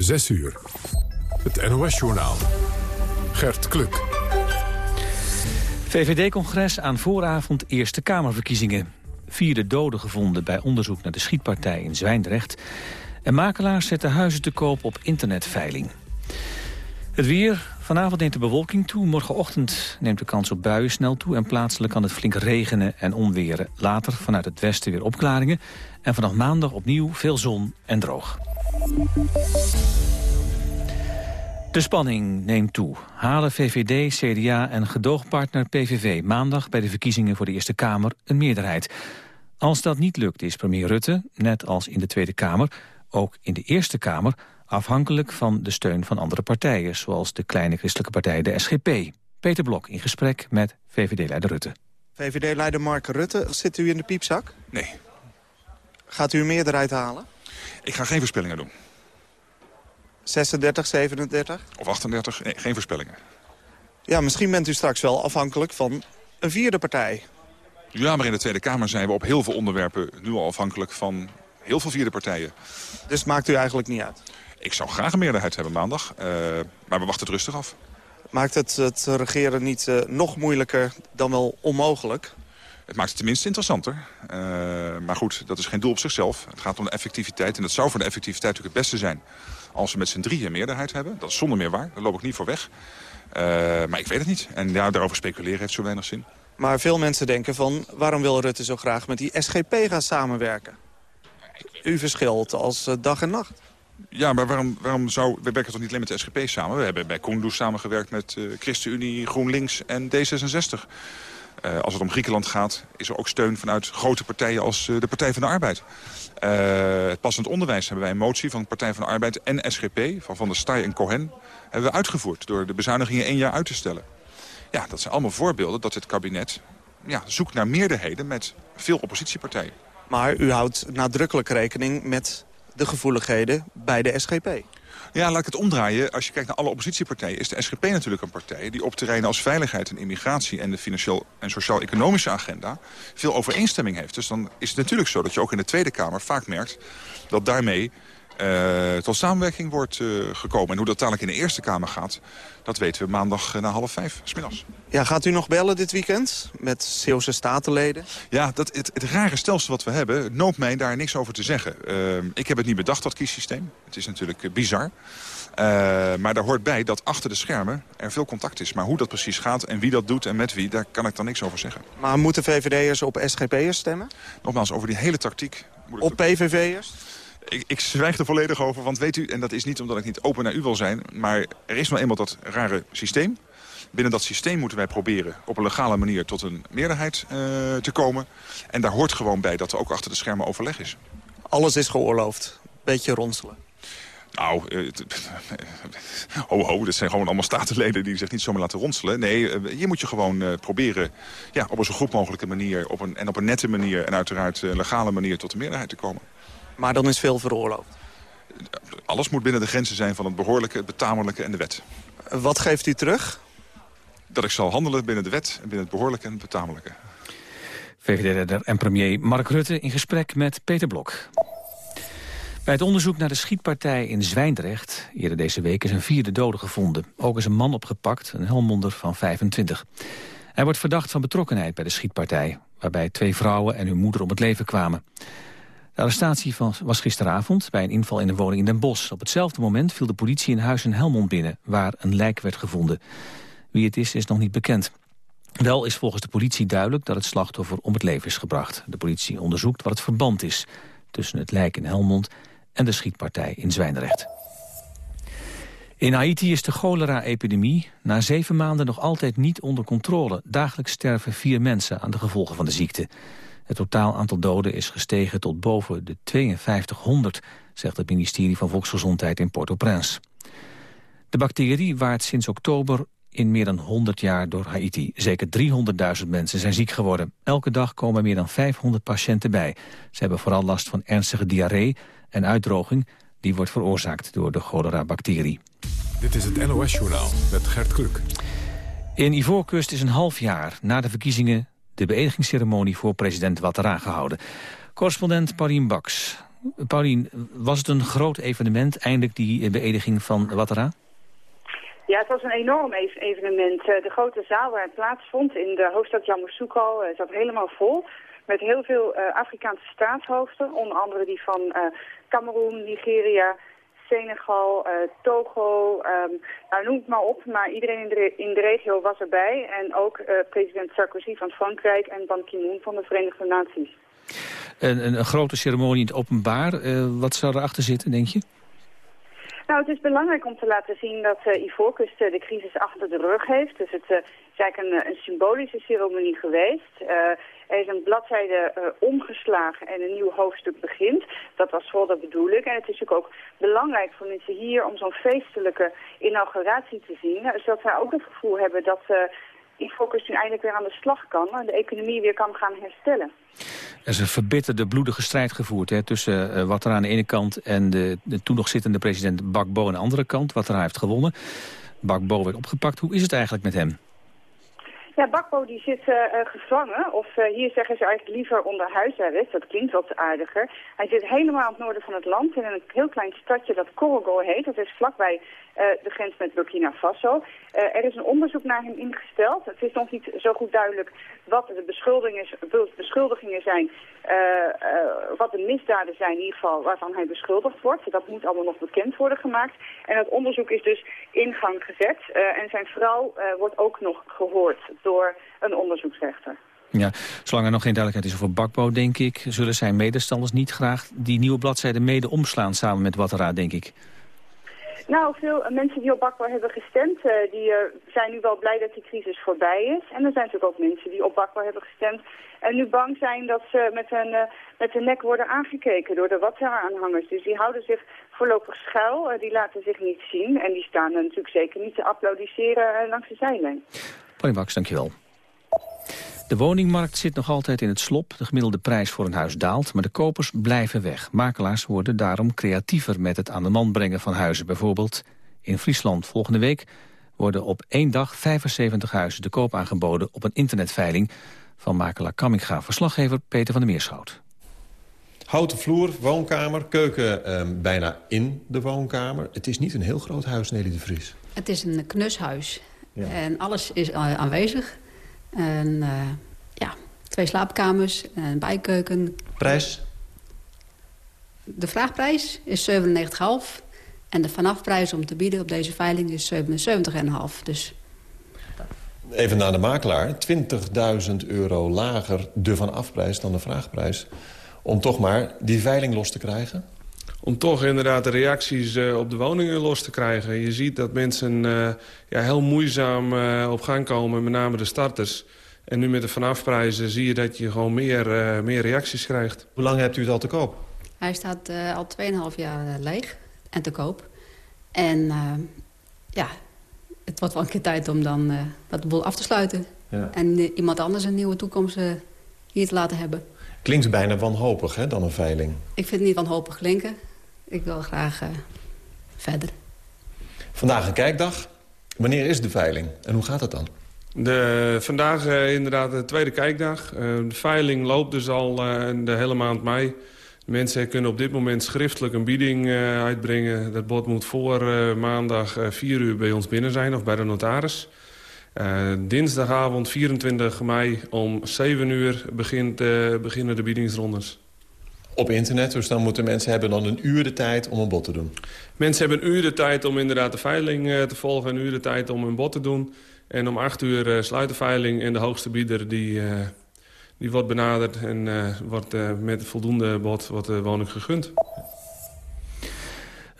6 uur. Het NOS-journaal. Gert Kluk. VVD-congres aan vooravond Eerste Kamerverkiezingen. Vierde doden gevonden bij onderzoek naar de schietpartij in Zwijndrecht. En makelaars zetten huizen te koop op internetveiling. Het weer. Vanavond neemt de bewolking toe. Morgenochtend neemt de kans op buien snel toe. En plaatselijk kan het flink regenen en onweren. Later vanuit het westen weer opklaringen. En vanaf maandag opnieuw veel zon en droog. De spanning neemt toe. Halen VVD, CDA en gedoogpartner PVV maandag bij de verkiezingen voor de Eerste Kamer een meerderheid. Als dat niet lukt is premier Rutte, net als in de Tweede Kamer, ook in de Eerste Kamer afhankelijk van de steun van andere partijen... zoals de kleine christelijke partij, de SGP. Peter Blok in gesprek met VVD-leider Rutte. VVD-leider Mark Rutte, zit u in de piepzak? Nee. Gaat u een meerderheid halen? Ik ga geen voorspellingen doen. 36, 37? Of 38, nee, geen voorspellingen. Ja, misschien bent u straks wel afhankelijk van een vierde partij. Ja, maar in de Tweede Kamer zijn we op heel veel onderwerpen... nu al afhankelijk van heel veel vierde partijen. Dus maakt u eigenlijk niet uit? Ik zou graag een meerderheid hebben maandag, uh, maar we wachten het rustig af. Maakt het het regeren niet uh, nog moeilijker dan wel onmogelijk? Het maakt het tenminste interessanter. Uh, maar goed, dat is geen doel op zichzelf. Het gaat om de effectiviteit. En dat zou voor de effectiviteit natuurlijk het beste zijn... als we met z'n drieën meerderheid hebben. Dat is zonder meer waar. Daar loop ik niet voor weg. maar ik weet het niet. En ja, daarover speculeren heeft zo weinig zin. Maar veel mensen denken van... waarom wil Rutte zo graag met die SGP gaan samenwerken? U verschilt als dag en nacht. Ja, maar waarom, waarom zou... We werken toch niet alleen met de SGP samen? We hebben bij Koendoes samengewerkt met uh, ChristenUnie, GroenLinks en D66. Uh, als het om Griekenland gaat, is er ook steun vanuit grote partijen als uh, de Partij van de Arbeid. het passend onderwijs hebben wij een motie van Partij van de Arbeid en SGP, van Van der Staaij en Cohen, hebben we uitgevoerd door de bezuinigingen één jaar uit te stellen. Ja, dat zijn allemaal voorbeelden dat het kabinet ja, zoekt naar meerderheden met veel oppositiepartijen. Maar u houdt nadrukkelijk rekening met de gevoeligheden bij de SGP. Ja, laat ik het omdraaien. Als je kijkt naar alle oppositiepartijen... is de SGP natuurlijk een partij die op terreinen als veiligheid en immigratie... en de financieel en sociaal-economische agenda veel overeenstemming heeft. Dus dan is het natuurlijk zo dat je ook in de Tweede Kamer vaak merkt... dat daarmee uh, tot samenwerking wordt uh, gekomen. En hoe dat dadelijk in de Eerste Kamer gaat, dat weten we maandag uh, na half vijf, smiddags. Ja, gaat u nog bellen dit weekend met Zeeuwse statenleden? Ja, dat, het, het rare stelsel wat we hebben, noopt mij daar niks over te zeggen. ik heb het niet bedacht, dat kiessysteem. Het is natuurlijk bizar. maar daar hoort bij dat achter de schermen er veel contact is. Maar hoe dat precies gaat en wie dat doet en met wie, daar kan ik dan niks over zeggen. Maar moeten VVD'ers op SGP'ers stemmen? Nogmaals, over die hele tactiek... Op PVV'ers? Ik, ik zwijg er volledig over, want weet u, en dat is niet omdat ik niet open naar u wil zijn... maar er is nou eenmaal dat rare systeem. Binnen dat systeem moeten wij proberen op een legale manier tot een meerderheid uh, te komen. En daar hoort gewoon bij dat er ook achter de schermen overleg is. Alles is geoorloofd. Beetje ronselen. Nou, uh, ho ho, dat zijn gewoon allemaal statenleden die zich niet zomaar laten ronselen. Nee, uh, hier moet je gewoon uh, proberen ja, op een zo goed mogelijke manier op een, en op een nette manier... en uiteraard legale manier tot een meerderheid te komen. Maar dan is veel veroorloofd. Alles moet binnen de grenzen zijn van het behoorlijke, het betamelijke en de wet. Wat geeft u terug? Dat ik zal handelen binnen de wet, binnen het behoorlijke en het betamelijke. VVD-leider en premier Mark Rutte in gesprek met Peter Blok. Bij het onderzoek naar de schietpartij in Zwijndrecht... eerder deze week is een vierde dode gevonden. Ook is een man opgepakt, een helmonder van 25. Hij wordt verdacht van betrokkenheid bij de schietpartij... waarbij twee vrouwen en hun moeder om het leven kwamen. De arrestatie was gisteravond bij een inval in een woning in Den Bosch. Op hetzelfde moment viel de politie in huis in Helmond binnen... waar een lijk werd gevonden. Wie het is, is nog niet bekend. Wel is volgens de politie duidelijk dat het slachtoffer om het leven is gebracht. De politie onderzoekt wat het verband is tussen het lijk in Helmond en de schietpartij in Zwijndrecht. In Haiti is de cholera-epidemie na zeven maanden nog altijd niet onder controle. Dagelijks sterven vier mensen aan de gevolgen van de ziekte. Het totaal aantal doden is gestegen tot boven de 5200, zegt het ministerie van Volksgezondheid in Port-au-Prince. De bacterie waart sinds oktober in meer dan 100 jaar door Haiti. Zeker 300.000 mensen zijn ziek geworden. Elke dag komen meer dan 500 patiënten bij. Ze hebben vooral last van ernstige diarree en uitdroging... die wordt veroorzaakt door de cholera-bacterie. Dit is het NOS-journaal met Gert Kluk. In Ivoorkust is een half jaar na de verkiezingen de beëdigingsceremonie voor president Ouattara gehouden. Correspondent Parim Baks. Paulien, was het een groot evenement, eindelijk die beëdiging van Wattera? Ja, het was een enorm evenement. De grote zaal waar het plaatsvond in de hoofdstad Yamoussoukro zat helemaal vol. Met heel veel Afrikaanse staatshoofden, onder andere die van Cameroen, Nigeria, Senegal, uh, Togo, um, nou, noem het maar op. Maar iedereen in de, regio was erbij. En ook uh, president Sarkozy van Frankrijk en Ban Ki-moon van de Verenigde Naties. Een, een, grote ceremonie in het openbaar. Uh, wat zou erachter zitten, denk je? Nou, het is belangrijk om te laten zien dat uh, Ivoorkust uh, de crisis achter de rug heeft. Dus het uh, is eigenlijk een, een symbolische ceremonie geweest. Er is een bladzijde omgeslagen en een nieuw hoofdstuk begint. Dat was vooral de bedoeling. En het is natuurlijk ook belangrijk voor mensen hier om zo'n feestelijke inauguratie te zien. Zodat nou, zij ook het gevoel hebben dat uh, Focus nu eindelijk weer aan de slag kan en de economie weer kan gaan herstellen. Er is een verbitterde, bloedige strijd gevoerd hè, tussen uh, wat er aan de ene kant en de, de toen nog zittende president Bakbo aan de andere kant. Wat er heeft gewonnen. Bakbo werd opgepakt. Hoe is het eigenlijk met hem? Ja, Bakbo die zit uh, gevangen, of uh, hier zeggen ze eigenlijk liever onder huisarrest. Dat klinkt wat aardiger. Hij zit helemaal aan het noorden van het land in een heel klein stadje dat Korogo heet. Dat is vlakbij uh, de grens met Burkina Faso. er is een onderzoek naar hem ingesteld. Het is nog niet zo goed duidelijk wat de beschuldigingen, beschuldigingen zijn, wat de misdaden zijn in ieder geval waarvan hij beschuldigd wordt. Dat moet allemaal nog bekend worden gemaakt. En het onderzoek is dus in gang gezet. en zijn vrouw wordt ook nog gehoord door een onderzoeksrechter. Ja, zolang er nog geen duidelijkheid is over Bakbo, denk ik... zullen zijn medestanders niet graag die nieuwe bladzijde mede omslaan... samen met Wattera, denk ik. Nou, veel mensen die op Bakbo hebben gestemd, uh, die uh, zijn nu wel blij dat die crisis voorbij is. En er zijn natuurlijk ook mensen die op Bakbo hebben gestemd en nu bang zijn dat ze met hun, uh, met hun nek worden aangekeken door de Wattera-aanhangers. Dus die houden zich voorlopig schuil, die laten zich niet zien en die staan natuurlijk zeker niet te applaudisseren langs de zijlijn. Paulien Baks, dankjewel. De woningmarkt zit nog altijd in het slop. De gemiddelde prijs voor een huis daalt, maar de kopers blijven weg. Makelaars worden daarom creatiever met het aan de man brengen van huizen. Bijvoorbeeld in Friesland volgende week worden op één dag 75 huizen de koop aangeboden op een internetveiling van makelaar Kamminga. Verslaggever Peter van der Meerschout. Houten vloer, woonkamer, keuken eh, bijna in de woonkamer. Het is niet een heel groot huis, Nelly de Vries. Het is een knushuis. Ja. En alles is aanwezig. En uh, ja, twee slaapkamers, een bijkeuken. Prijs? De vraagprijs is 97,5. En de vanafprijs om te bieden op deze veiling is 77,5. Dus... Even naar de makelaar. 20.000 euro lager de vanafprijs dan de vraagprijs. Om toch maar die veiling los te krijgen? Om toch inderdaad de reacties uh, op de woningen los te krijgen. Je ziet dat mensen uh, ja, heel moeizaam uh, op gang komen, met name de starters. En nu met de vanafprijzen zie je dat je gewoon meer, meer reacties krijgt. Hoe lang hebt u het al te koop? Hij staat al 2,5 jaar leeg en te koop. En ja, het wordt wel een keer tijd om dan dat boel af te sluiten. Ja. En iemand anders een nieuwe toekomst hier te laten hebben. Klinkt bijna wanhopig, hè, dan een veiling? Ik vind het niet wanhopig klinken ik wil graag uh, verder. Vandaag een kijkdag. Wanneer is de veiling en hoe gaat het dan? De, vandaag uh, inderdaad de tweede kijkdag. Uh, de veiling loopt dus al de hele maand mei. Mensen kunnen op dit moment schriftelijk een bieding uitbrengen. Dat bod moet voor maandag 4 uur bij ons binnen zijn of bij de notaris. dinsdagavond 24 mei om 7 uur begint, beginnen de biedingsrondes op internet. Dus dan moeten mensen hebben dan een uur de tijd om een bod te doen. Mensen hebben een uur de tijd om inderdaad de veiling uh, te volgen. Een uur de tijd om een bod te doen. En om acht uur uh, sluit de veiling. En de hoogste bieder die, uh, die wordt benaderd. En wordt met voldoende bod wordt de woning gegund.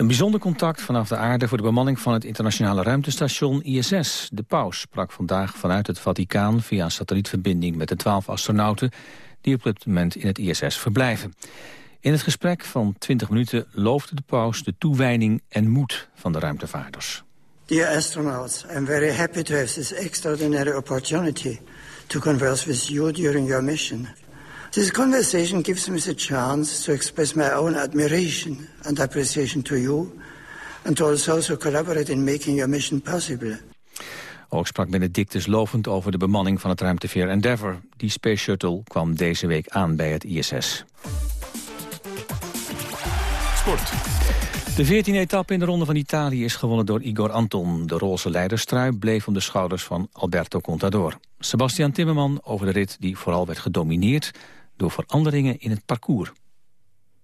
Een bijzonder contact vanaf de aarde voor de bemanning van het internationale ruimtestation ISS. De paus sprak vandaag vanuit het Vaticaan via een satellietverbinding met de twaalf astronauten die op dit moment in het ISS verblijven. In het gesprek van 20 minuten loofde de paus de toewijding en moed van de ruimtevaarders. Dear astronauts, I'm very happy to have this extraordinary opportunity to converse with you during your mission. This conversation gives me the chance to express my own admiration and appreciation to you and to also collaborate in making your mission possible. Ook sprak Benedictus lovend over de bemanning van het ruimteveer Endeavour. Die Space Shuttle kwam deze week aan bij het ISS. Sport. De 14e etappe in de Ronde van Italië is gewonnen door Igor Anton. De roze leiderstrui bleef om de schouders van Alberto Contador. Sebastian Timmerman over de rit die vooral werd gedomineerd... door veranderingen in het parcours.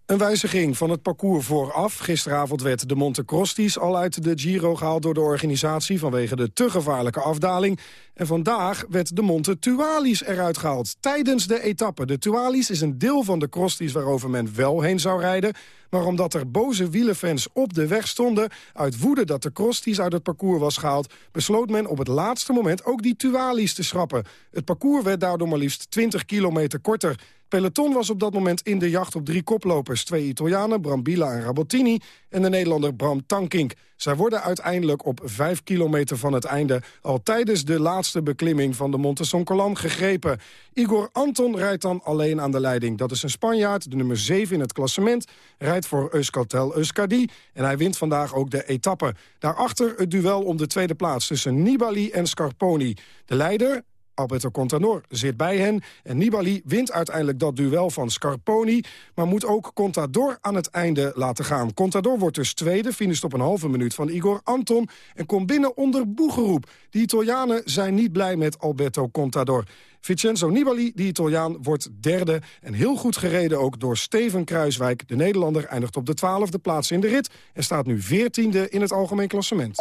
Een wijziging van het parcours vooraf. Gisteravond werd de Monte Crostis al uit de Giro gehaald door de organisatie... vanwege de te gevaarlijke afdaling. En vandaag werd de Monte Tualis eruit gehaald tijdens de etappe. De Tualis is een deel van de Crostis waarover men wel heen zou rijden. Maar omdat er boze wielenfans op de weg stonden... uit woede dat de Crostis uit het parcours was gehaald... besloot men op het laatste moment ook die Tualis te schrappen. Het parcours werd daardoor maar liefst 20 kilometer korter... Peloton was op dat moment in de jacht op drie koplopers. Twee Italianen, Brambilla en Rabottini... en de Nederlander Bram Tankink. Zij worden uiteindelijk op vijf kilometer van het einde... al tijdens de laatste beklimming van de Monte Soncolan gegrepen. Igor Anton rijdt dan alleen aan de leiding. Dat is een Spanjaard, de nummer 7 in het klassement... rijdt voor Euskaltel Euskadi en hij wint vandaag ook de etappe. Daarachter het duel om de tweede plaats tussen Nibali en Scarponi. De leider, Alberto Contador zit bij hen. En Nibali wint uiteindelijk dat duel van Scarponi... maar moet ook Contador aan het einde laten gaan. Contador wordt dus tweede, finisht op een halve minuut van Igor Anton... en komt binnen onder boegeroep. De Italianen zijn niet blij met Alberto Contador. Vincenzo Nibali, die Italiaan, wordt derde. En heel goed gereden ook door Steven Kruiswijk. De Nederlander eindigt op de twaalfde plaats in de rit... en staat nu veertiende in het algemeen klassement.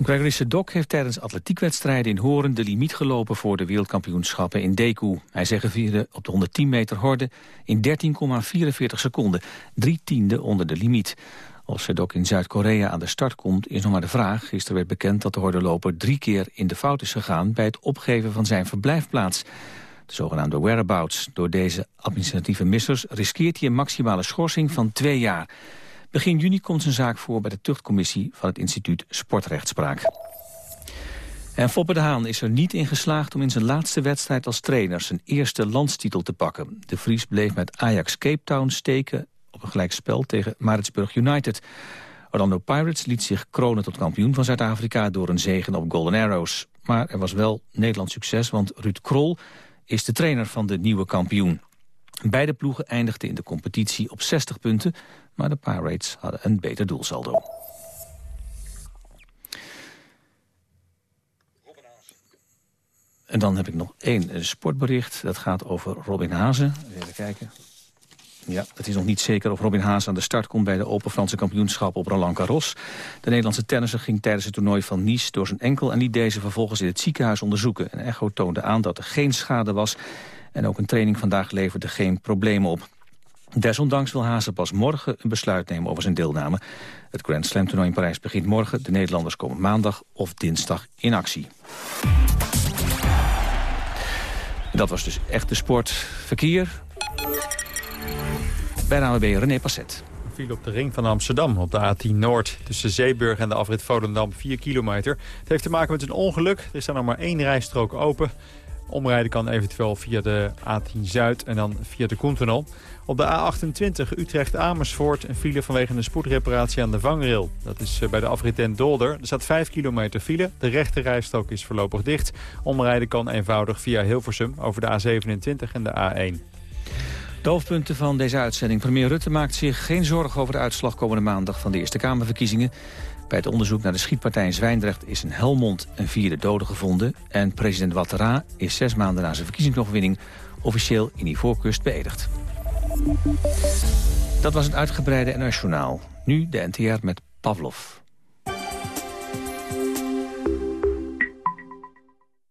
Gregory Sedok heeft tijdens atletiekwedstrijden in Horen de limiet gelopen voor de wereldkampioenschappen in Deku. Hij zegevierde op de 110 meter horde in 13,44 seconden, drie tiende onder de limiet. Als Sedok in Zuid-Korea aan de start komt is nog maar de vraag. Gisteren werd bekend dat de hordeloper drie keer in de fout is gegaan bij het opgeven van zijn verblijfplaats. De zogenaamde whereabouts. Door deze administratieve missers riskeert hij een maximale schorsing van twee jaar. Begin juni komt zijn zaak voor bij de tuchtcommissie van het instituut Sportrechtspraak. En Foppe de Haan is er niet in geslaagd om in zijn laatste wedstrijd als trainer zijn eerste landstitel te pakken. De Vries bleef met Ajax Cape Town steken op een gelijkspel tegen Maritzburg United. Orlando Pirates liet zich kronen tot kampioen van Zuid-Afrika door een zegen op Golden Arrows. Maar er was wel Nederlands succes, want Ruud Krol is de trainer van de nieuwe kampioen. Beide ploegen eindigden in de competitie op 60 punten, maar de Pirates hadden een beter doelsaldo. En dan heb ik nog één sportbericht. Dat gaat over Robin Hazen. Even kijken. Ja, het is nog niet zeker of Robin Haas aan de start komt bij de Open Franse kampioenschap op Roland Garros. De Nederlandse tennisser ging tijdens het toernooi van Nice door zijn enkel en liet deze vervolgens in het ziekenhuis onderzoeken. Een echo toonde aan dat er geen schade was en ook een training vandaag leverde geen problemen op. Desondanks wil Hazen pas morgen een besluit nemen over zijn deelname. Het Grand Slam toernooi in Parijs begint morgen. De Nederlanders komen maandag of dinsdag in actie. Dat was dus echt de sport. Verkeer. Bij AWB René Passet. Viel op de ring van Amsterdam op de A10 Noord. Tussen Zeeburg en de afrit Volendam 4 kilometer. Het heeft te maken met een ongeluk. Er is nog maar één rijstrook open. Omrijden kan eventueel via de A10 Zuid en dan via de Koentunnel. Op de A28 Utrecht-Amersfoort een file vanwege een spoedreparatie aan de vangrail. Dat is eh, bij de afrit Dolder. Er staat 5 kilometer file. De rechte rijstrook is voorlopig dicht. Omrijden kan eenvoudig via Hilversum over de A27 en de A1. De hoofdpunten van deze uitzending. Premier Rutte maakt zich geen zorgen over de uitslag komende maandag van de Eerste Kamerverkiezingen. Bij het onderzoek naar de schietpartij in Zwijndrecht is in Helmond een vierde dode gevonden. En president Ouattara is zes maanden na zijn verkiezingsoverwinning officieel in Ivoorkust beëdigd. Dat was het uitgebreide NOS Journaal. Nu de NTR met Pavlov.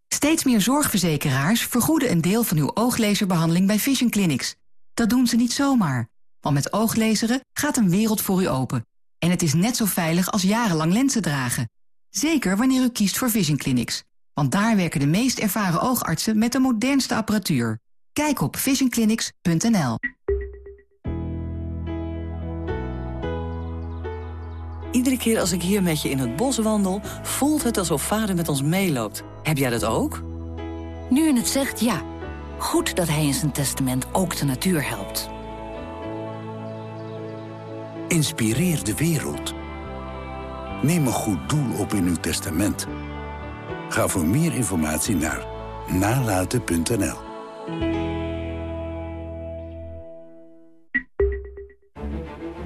Steeds meer zorgverzekeraars vergoeden een deel van uw ooglezerbehandeling bij Vision Clinics. Dat doen ze niet zomaar, want met ooglezeren gaat een wereld voor u open. En het is net zo veilig als jarenlang lenzen dragen. Zeker wanneer u kiest voor Vision Clinics. Want daar werken de meest ervaren oogartsen met de modernste apparatuur. Kijk op visionclinics.nl. Iedere keer als ik hier met je in het bos wandel... voelt het alsof vader met ons meeloopt. Heb jij dat ook? Nu in het zegt ja. Goed dat hij in zijn testament ook de natuur helpt. Inspireer de wereld. Neem een goed doel op in uw testament. Ga voor meer informatie naar nalaten.nl.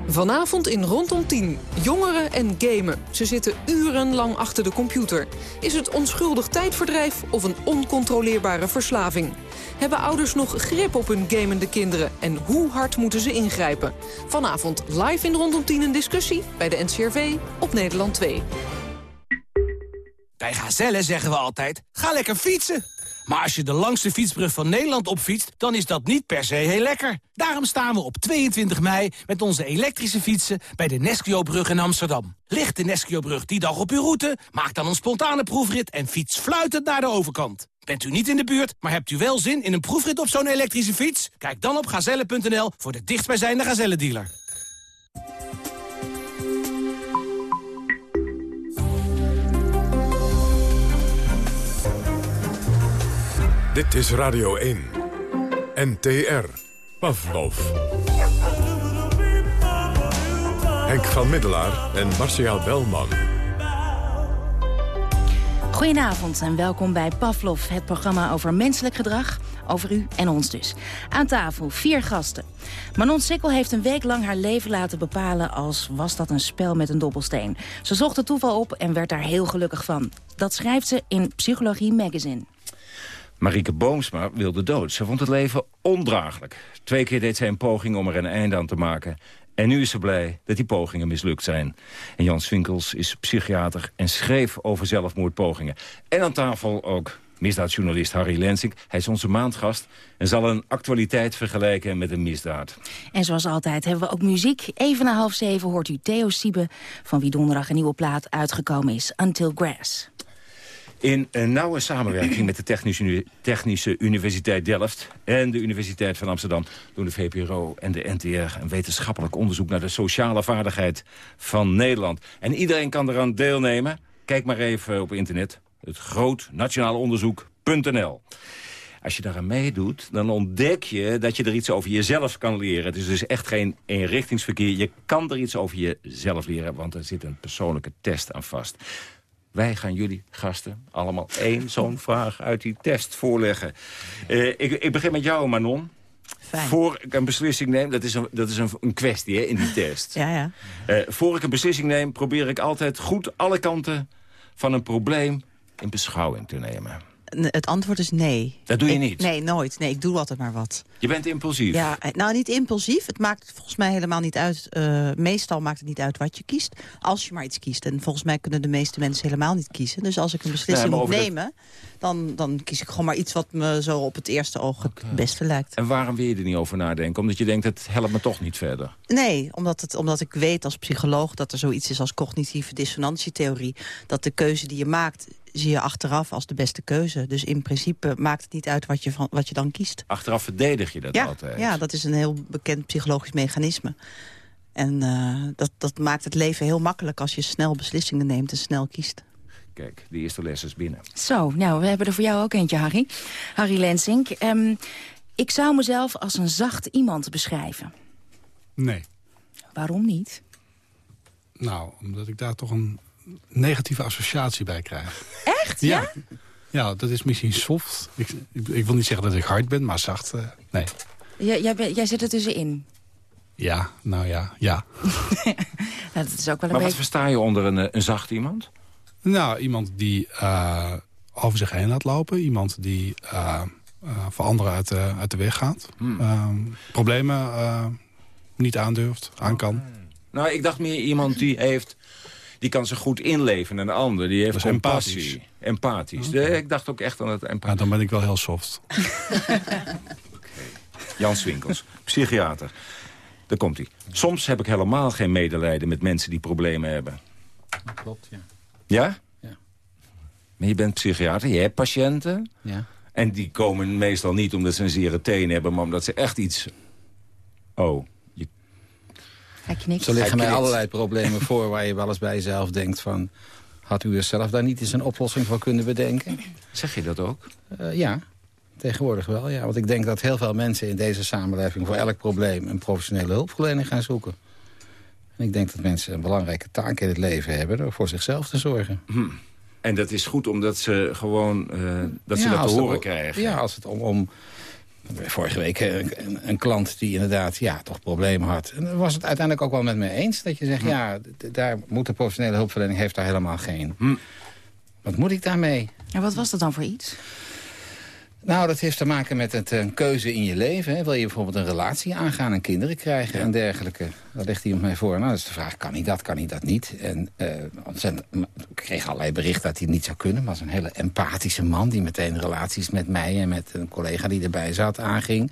Vanavond in Rondom 10. Jongeren en gamen. Ze zitten urenlang achter de computer. Is het onschuldig tijdverdrijf of een oncontroleerbare verslaving? Hebben ouders nog grip op hun gamende kinderen? En hoe hard moeten ze ingrijpen? Vanavond live in Rondom 10 een discussie bij de NCRV op Nederland 2. Bij Gazelle zeggen we altijd, ga lekker fietsen. Maar als je de langste fietsbrug van Nederland opfietst, dan is dat niet per se heel lekker. Daarom staan we op 22 mei met onze elektrische fietsen bij de Nesquio-brug in Amsterdam. Ligt de Nesquio-brug die dag op uw route? Maak dan een spontane proefrit en fiets fluitend naar de overkant. Bent u niet in de buurt, maar hebt u wel zin in een proefrit op zo'n elektrische fiets? Kijk dan op gazelle.nl voor de dichtstbijzijnde Gazelle-dealer. Dit is Radio 1. NTR. Pavlov. Henk van Middelaar en Marcia Belman. Goedenavond en welkom bij Pavlov, het programma over menselijk gedrag. Over u en ons dus. Aan tafel vier gasten. Manon Sikkel heeft een week lang haar leven laten bepalen... als was dat een spel met een dobbelsteen. Ze zocht het toeval op en werd daar heel gelukkig van. Dat schrijft ze in Psychologie Magazine. Marieke Boomsma wilde dood. Ze vond het leven ondraaglijk. Twee keer deed zij een poging om er een einde aan te maken. En nu is ze blij dat die pogingen mislukt zijn. En Jan Swinkels is psychiater en schreef over zelfmoordpogingen. En aan tafel ook misdaadjournalist Harry Lensing. Hij is onze maandgast en zal een actualiteit vergelijken met een misdaad. En zoals altijd hebben we ook muziek. Even na half zeven hoort u Theo Siebe... van wie donderdag een nieuwe plaat uitgekomen is, Until Grass. In een nauwe samenwerking met de Technische, Technische Universiteit Delft... en de Universiteit van Amsterdam doen de VPRO en de NTR... een wetenschappelijk onderzoek naar de sociale vaardigheid van Nederland. En iedereen kan eraan deelnemen. Kijk maar even op internet. Het Groot Nationaal Onderzoek.nl. Als je daaraan meedoet, dan ontdek je dat je er iets over jezelf kan leren. Het is dus echt geen eenrichtingsverkeer. Je kan er iets over jezelf leren, want er zit een persoonlijke test aan vast. Wij gaan jullie gasten allemaal één zo'n vraag uit die test voorleggen. Uh, ik, ik, begin met jou, Manon. Fijn. Voor ik een beslissing neem, dat is een, dat is een, een kwestie hè, in die test. Ja, ja. Uh, voor ik een beslissing neem, probeer ik altijd goed alle kanten van een probleem in beschouwing te nemen. Het antwoord is nee. Dat doe je ik, niet? Nee, nooit. Nee, ik doe altijd maar wat. Je bent impulsief? Ja, nou niet impulsief. Het maakt volgens mij helemaal niet uit. Uh, meestal maakt het niet uit wat je kiest. Als je maar iets kiest. En volgens mij kunnen de meeste mensen helemaal niet kiezen. Dus als ik een beslissing Nee, moet nemen... Dan, dan kies ik gewoon maar iets wat me zo op het eerste oog het beste lijkt. En waarom wil je er niet over nadenken? Omdat je denkt, het helpt me toch niet verder? Nee, omdat, het, omdat ik weet als psycholoog dat er zoiets is als cognitieve dissonantietheorie. Dat de keuze die je maakt, zie je achteraf als de beste keuze. Dus in principe maakt het niet uit wat je, van, wat je dan kiest. Achteraf verdedig je dat ja, altijd? Ja, dat is een heel bekend psychologisch mechanisme. En uh, dat, dat maakt het leven heel makkelijk als je snel beslissingen neemt en snel kiest. Kijk, de eerste les is binnen. Zo, nou, we hebben er voor jou ook eentje, Harry. Harry Lensink. Um, ik zou mezelf als een zacht iemand beschrijven. Nee. Waarom niet? Nou, omdat ik daar toch een negatieve associatie bij krijg. Echt? Ja. Ja, dat is misschien soft. Ik, ik, ik wil niet zeggen dat ik hard ben, maar zacht, uh, nee. Jij, jij, ben, jij zit er tussenin? Ja, nou ja, ja. nou, dat is ook wel een maar beetje... wat versta je onder een, een zacht iemand? Nou, iemand die uh, over zich heen laat lopen. Iemand die uh, uh, voor anderen uit de, uit de weg gaat. Hmm. problemen niet aandurft, aan kan. Nou, ik dacht meer iemand die heeft... Die kan zich goed inleven en de ander. Die heeft compassie. empathisch. Empathisch. Okay. Ik dacht ook echt aan het empathisch. Nou, dan ben ik wel heel soft. okay. Jan Swinkels, psychiater. Daar komt hij. Soms heb ik helemaal geen medelijden met mensen die problemen hebben. Klopt, ja. Ja? Ja. Maar je bent psychiater, je hebt patiënten. Ja. En die komen meestal niet omdat ze een zere teen hebben... maar omdat ze echt iets... Oh, Zo liggen mij allerlei problemen voor waar je wel eens bij jezelf denkt van... had u er zelf daar niet eens een oplossing voor kunnen bedenken? Zeg je dat ook? Uh, ja, tegenwoordig wel. Ja. Want ik denk dat heel veel mensen in deze samenleving... voor elk probleem een professionele hulpverlening gaan zoeken. En ik denk dat mensen een belangrijke taak in het leven hebben... door voor zichzelf te zorgen. Hm. En dat is goed omdat ze gewoon uh, dat ze ja, dat te horen krijgen. Ja, als het om, om Vorige week een, een, klant die inderdaad ja, toch problemen had. En was het uiteindelijk ook wel met me eens. Dat je zegt, hm. ja, daar moet de professionele hulpverlening heeft daar helemaal geen. Hm. Wat moet ik daarmee? En wat was dat dan voor iets? Nou, dat heeft te maken met het, een keuze in je leven. Hè. Wil je bijvoorbeeld een relatie aangaan en kinderen krijgen en dergelijke? Dat legt iemand mij voor. Nou, dat is de vraag, kan hij dat, kan hij dat niet? En uh, ik kreeg allerlei berichten dat hij het niet zou kunnen. Maar was een hele empathische man die meteen relaties met mij... en met een collega die erbij zat aanging.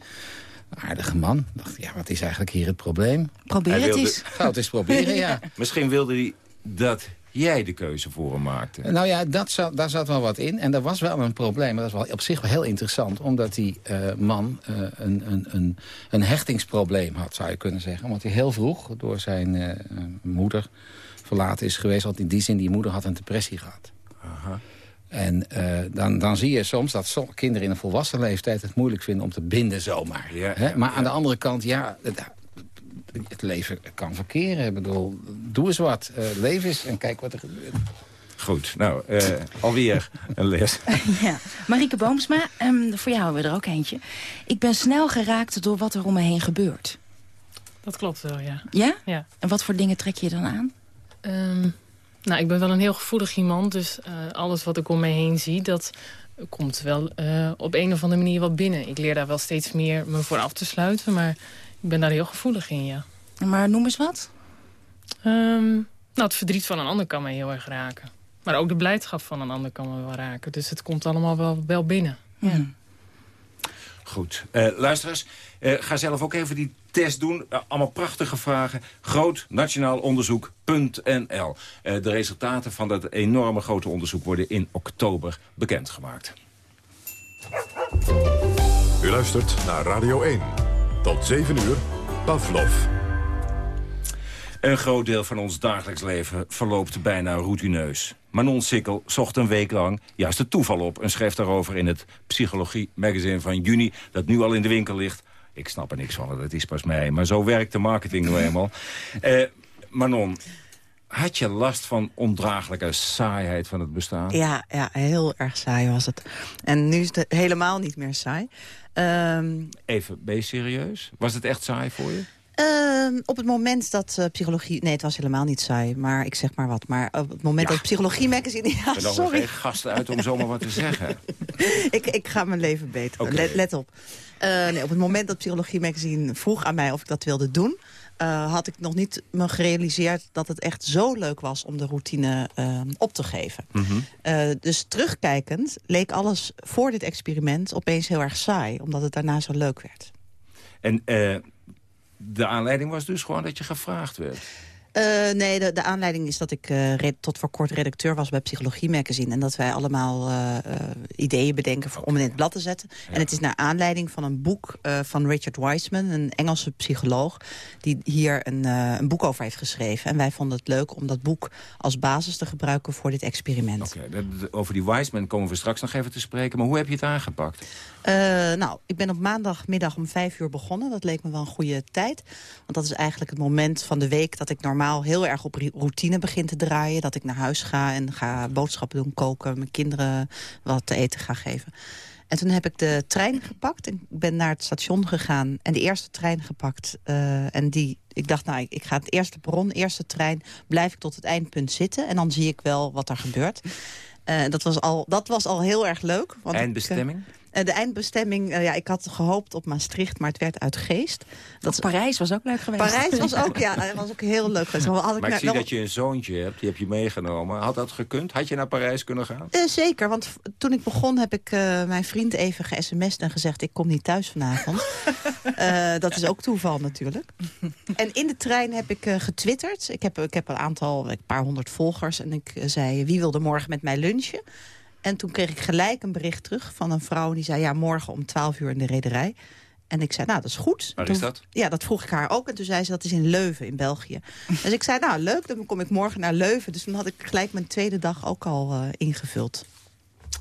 Een aardige man. dacht, ja, wat is eigenlijk hier het probleem? Probeer het eens. Zou het eens proberen, ja. Misschien wilde hij dat jij de keuze voor hem maakte. Nou ja, dat zat, daar zat wel wat in. En er was wel een probleem. Maar dat is wel op zich wel heel interessant. Omdat die uh, man uh, een, een, een, een hechtingsprobleem had, zou je kunnen zeggen. Omdat hij heel vroeg door zijn uh, moeder verlaten is geweest. Want in die zin, die moeder had een depressie gehad. Aha. En dan, dan zie je soms dat kinderen in een volwassen leeftijd het moeilijk vinden om te binden zomaar. Ja, ja, maar aan de andere kant, ja, het leven kan verkeren. Ik bedoel, doe eens wat. Uh, leef eens en kijk wat er gebeurt. Goed, nou, uh, alweer een les. ja. Marieke Boomsma, um, voor jou hebben we er ook eentje. Ik ben snel geraakt door wat er om me heen gebeurt. Dat klopt wel, ja. Ja? Ja. En wat voor dingen trek je dan aan? Um, nou, ik ben wel een heel gevoelig iemand. Dus uh, alles wat ik om me heen zie, dat komt wel uh, op een of andere manier wel binnen. Ik leer daar wel steeds meer me voor af te sluiten. Maar ik ben daar heel gevoelig in, ja. Maar noem eens wat. Um, nou, het verdriet van een ander kan mij heel erg raken. Maar ook de blijdschap van een ander kan me wel raken. Dus het komt allemaal wel, wel binnen. Ja. Goed. Uh, luisteraars, uh, ga zelf ook even die test doen. Uh, allemaal prachtige vragen. Groot nationaal onderzoek.nl. de resultaten van dat enorme grote onderzoek worden in oktober bekendgemaakt. U luistert naar Radio 1. Tot 7 uur, Pavlov. Een groot deel van ons dagelijks leven verloopt bijna routineus. Manon Sikkel zocht een week lang juist het toeval op... en schreef daarover in het Psychologie magazine van juni... dat nu al in de winkel ligt. Ik snap er niks van, dat is pas mij. Maar zo werkt de marketing nou eenmaal. Eh, Manon, had je last van ondraaglijke saaiheid van het bestaan? Ja, ja, heel erg saai was het. En nu is het helemaal niet meer saai. Um... Even, ben je serieus? Was het echt saai voor je? Uh, op het moment dat uh, psychologie... Nee, het was helemaal niet saai, maar ik zeg maar wat. Maar op het moment ja. dat psychologie magazine... Ja, er sorry. geen gasten uit om zomaar wat te zeggen. ik, ik ga mijn leven beter. Okay. Let, let, op. Uh, nee, op het moment dat psychologie magazine vroeg aan mij of ik dat wilde doen... Uh, had ik nog niet me gerealiseerd dat het echt zo leuk was om de routine uh, op te geven. Mm -hmm. uh, dus terugkijkend leek alles voor dit experiment opeens heel erg saai. Omdat het daarna zo leuk werd. En de aanleiding was dus gewoon dat je gevraagd werd? Uh, nee, de, de aanleiding is dat ik uh, tot voor kort redacteur was bij Psychologie Magazine. En dat wij allemaal uh, ideeën bedenken voor, om in het blad te zetten. Ja. En het is naar aanleiding van een boek van Richard Wiseman, een Engelse psycholoog. Die hier een, een, boek over heeft geschreven. En wij vonden het leuk om dat boek als basis te gebruiken voor dit experiment. Oké, okay, over die Wiseman komen we straks nog even te spreken. Maar hoe heb je het aangepakt? Nou, ik ben op maandagmiddag om vijf uur begonnen. Dat leek me wel een goede tijd. Want dat is eigenlijk het moment van de week dat ik normaal heel erg op routine begin te draaien. Dat ik naar huis ga en ga boodschappen doen, koken, mijn kinderen wat te eten ga geven. En toen heb ik de trein gepakt en ben naar het station gegaan. En de eerste trein gepakt. Uh, en die, ik dacht, nou, ik, ik ga het eerste perron, eerste trein... blijf ik tot het eindpunt zitten. En dan zie ik wel wat er gebeurt. Uh, dat, was al, dat was al heel erg leuk. Want Eindbestemming? Ik, de eindbestemming, uh, ja, ik had gehoopt op Maastricht, maar het werd uit Geest. Dat Parijs was ook leuk geweest. Parijs was ook, ja, dat was ook heel leuk geweest. Maar, had ik, maar ik zie dat je een zoontje hebt, die heb je meegenomen. Had dat gekund? Had je naar Parijs kunnen gaan? Uh, zeker, want toen ik begon heb ik uh, mijn vriend even ge-sms'd en gezegd... ik kom niet thuis vanavond. dat is ook toeval natuurlijk. en in de trein heb ik getwitterd. Ik heb, ik heb een aantal, een paar honderd volgers. En ik zei, wie wilde morgen met mij lunchen? En toen kreeg ik gelijk een bericht terug van een vrouw die zei... ja, morgen om 12 uur in de rederij. En ik zei, nou, dat is goed. Waar toen, is dat? Ja, dat vroeg ik haar ook. En toen zei ze, dat is in Leuven, in België. dus ik zei, nou, leuk, dan kom ik morgen naar Leuven. Dus toen had ik gelijk mijn tweede dag ook al uh, ingevuld.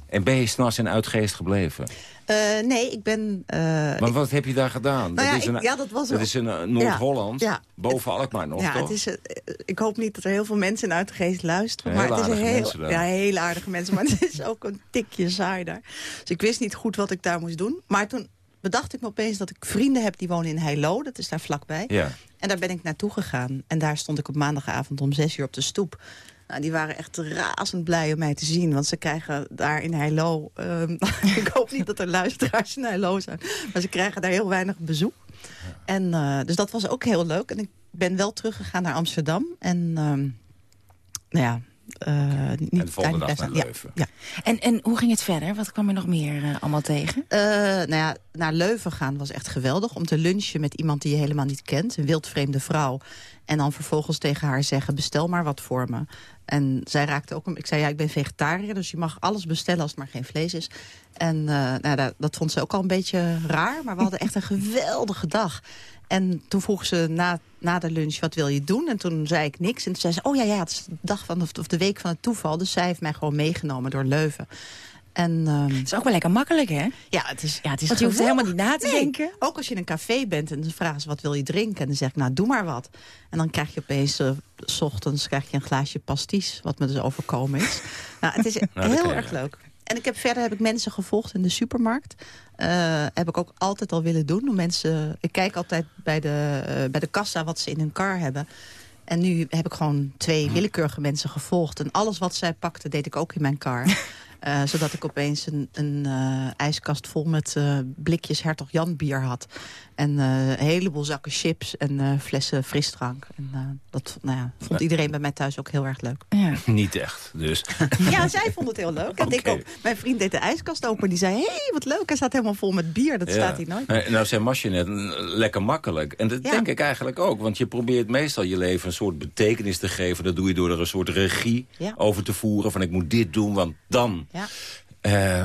En ben je s'nachts in Uitgeest gebleven? Uh, nee, ik ben... Uh, maar wat heb je daar gedaan? Nou dat, ja, is een, ik, ja, dat, was dat is in uh, Noord-Holland, ja, boven Alkmaar nog, ja, toch? Het is, ik hoop niet dat er heel veel mensen in Uitgeest luisteren. Heel maar het is een heel, ja, hele aardige mensen. Maar het is ook een tikje saai daar. Dus ik wist niet goed wat ik daar moest doen. Maar toen bedacht ik me opeens dat ik vrienden heb die wonen in Heilo. Dat is daar vlakbij. Ja. En daar ben ik naartoe gegaan. En daar stond ik op maandagavond om zes uur op de stoep. Nou, die waren echt razend blij om mij te zien. Want ze krijgen daar in Heilo... ehm, ik hoop niet dat er luisteraars in Heilo zijn. Maar ze krijgen daar heel weinig bezoek. En, eh, dus dat was ook heel leuk. En ik ben wel teruggegaan naar Amsterdam. En ehm, nou ja... eh, niet En de volgende dag naar. Leuven. Ja. En, en hoe ging het verder? Wat kwam er nog meer eh, allemaal tegen? Eh, nou ja, naar Leuven gaan was echt geweldig. Om te lunchen met iemand die je helemaal niet kent. Een wildvreemde vrouw. En dan vervolgens tegen haar zeggen, bestel maar wat voor me. En zij raakte ook... een- Ik zei, ja, ik ben vegetariër, dus je mag alles bestellen als het maar geen vlees is. En eh, nou, dat, dat vond ze ook al een beetje raar. Maar we hadden echt een geweldige dag. En toen vroeg ze na, na de lunch, wat wil je doen? En toen zei ik niks. En toen zei ze, oh ja, ja, het is de dag van de, of de week van het toeval. Dus zij heeft mij gewoon meegenomen door Leuven. En, het is ook wel lekker makkelijk, hè? Ja, het is, ja, het is Want je hoeft helemaal niet na te Nee, denken. Ook als je in een café bent en ze vragen ze wat wil je drinken. En dan zeg ik, nou, doe maar wat. En dan krijg je opeens, eh, s ochtends krijg je een glaasje pasties. Wat me dus overkomen is. nou, het is ken heel erg leuk. En ik heb, verder heb ik mensen gevolgd in de supermarkt. Eh, heb ik ook altijd al willen doen. Mensen, ik kijk altijd bij de, eh, bij de kassa wat ze in hun kar hebben. En nu heb ik gewoon twee willekeurige mensen gevolgd. En alles wat zij pakten, deed ik ook in mijn kar. Eh, zodat ik opeens een, een eh, ijskast vol met eh, blikjes Hertog Jan bier had. En eh, een heleboel zakken chips en eh, flessen frisdrank. En eh, dat nou ja, vond iedereen bij mij thuis ook heel erg leuk. Niet echt, dus. Ja, zij vond het heel leuk. En ik ook. Mijn vriend deed de ijskast open. Die zei, hé, hey, wat leuk. Hij staat helemaal vol met bier. Dat Ja. staat hier nooit. Nou, Nou zei Masje net, lekker makkelijk. En dat Ja. denk ik eigenlijk ook. Want je probeert meestal je leven een soort betekenis te geven. Dat doe je door er een soort regie Ja. over te voeren. Van ik moet dit doen, want dan Ja. eh,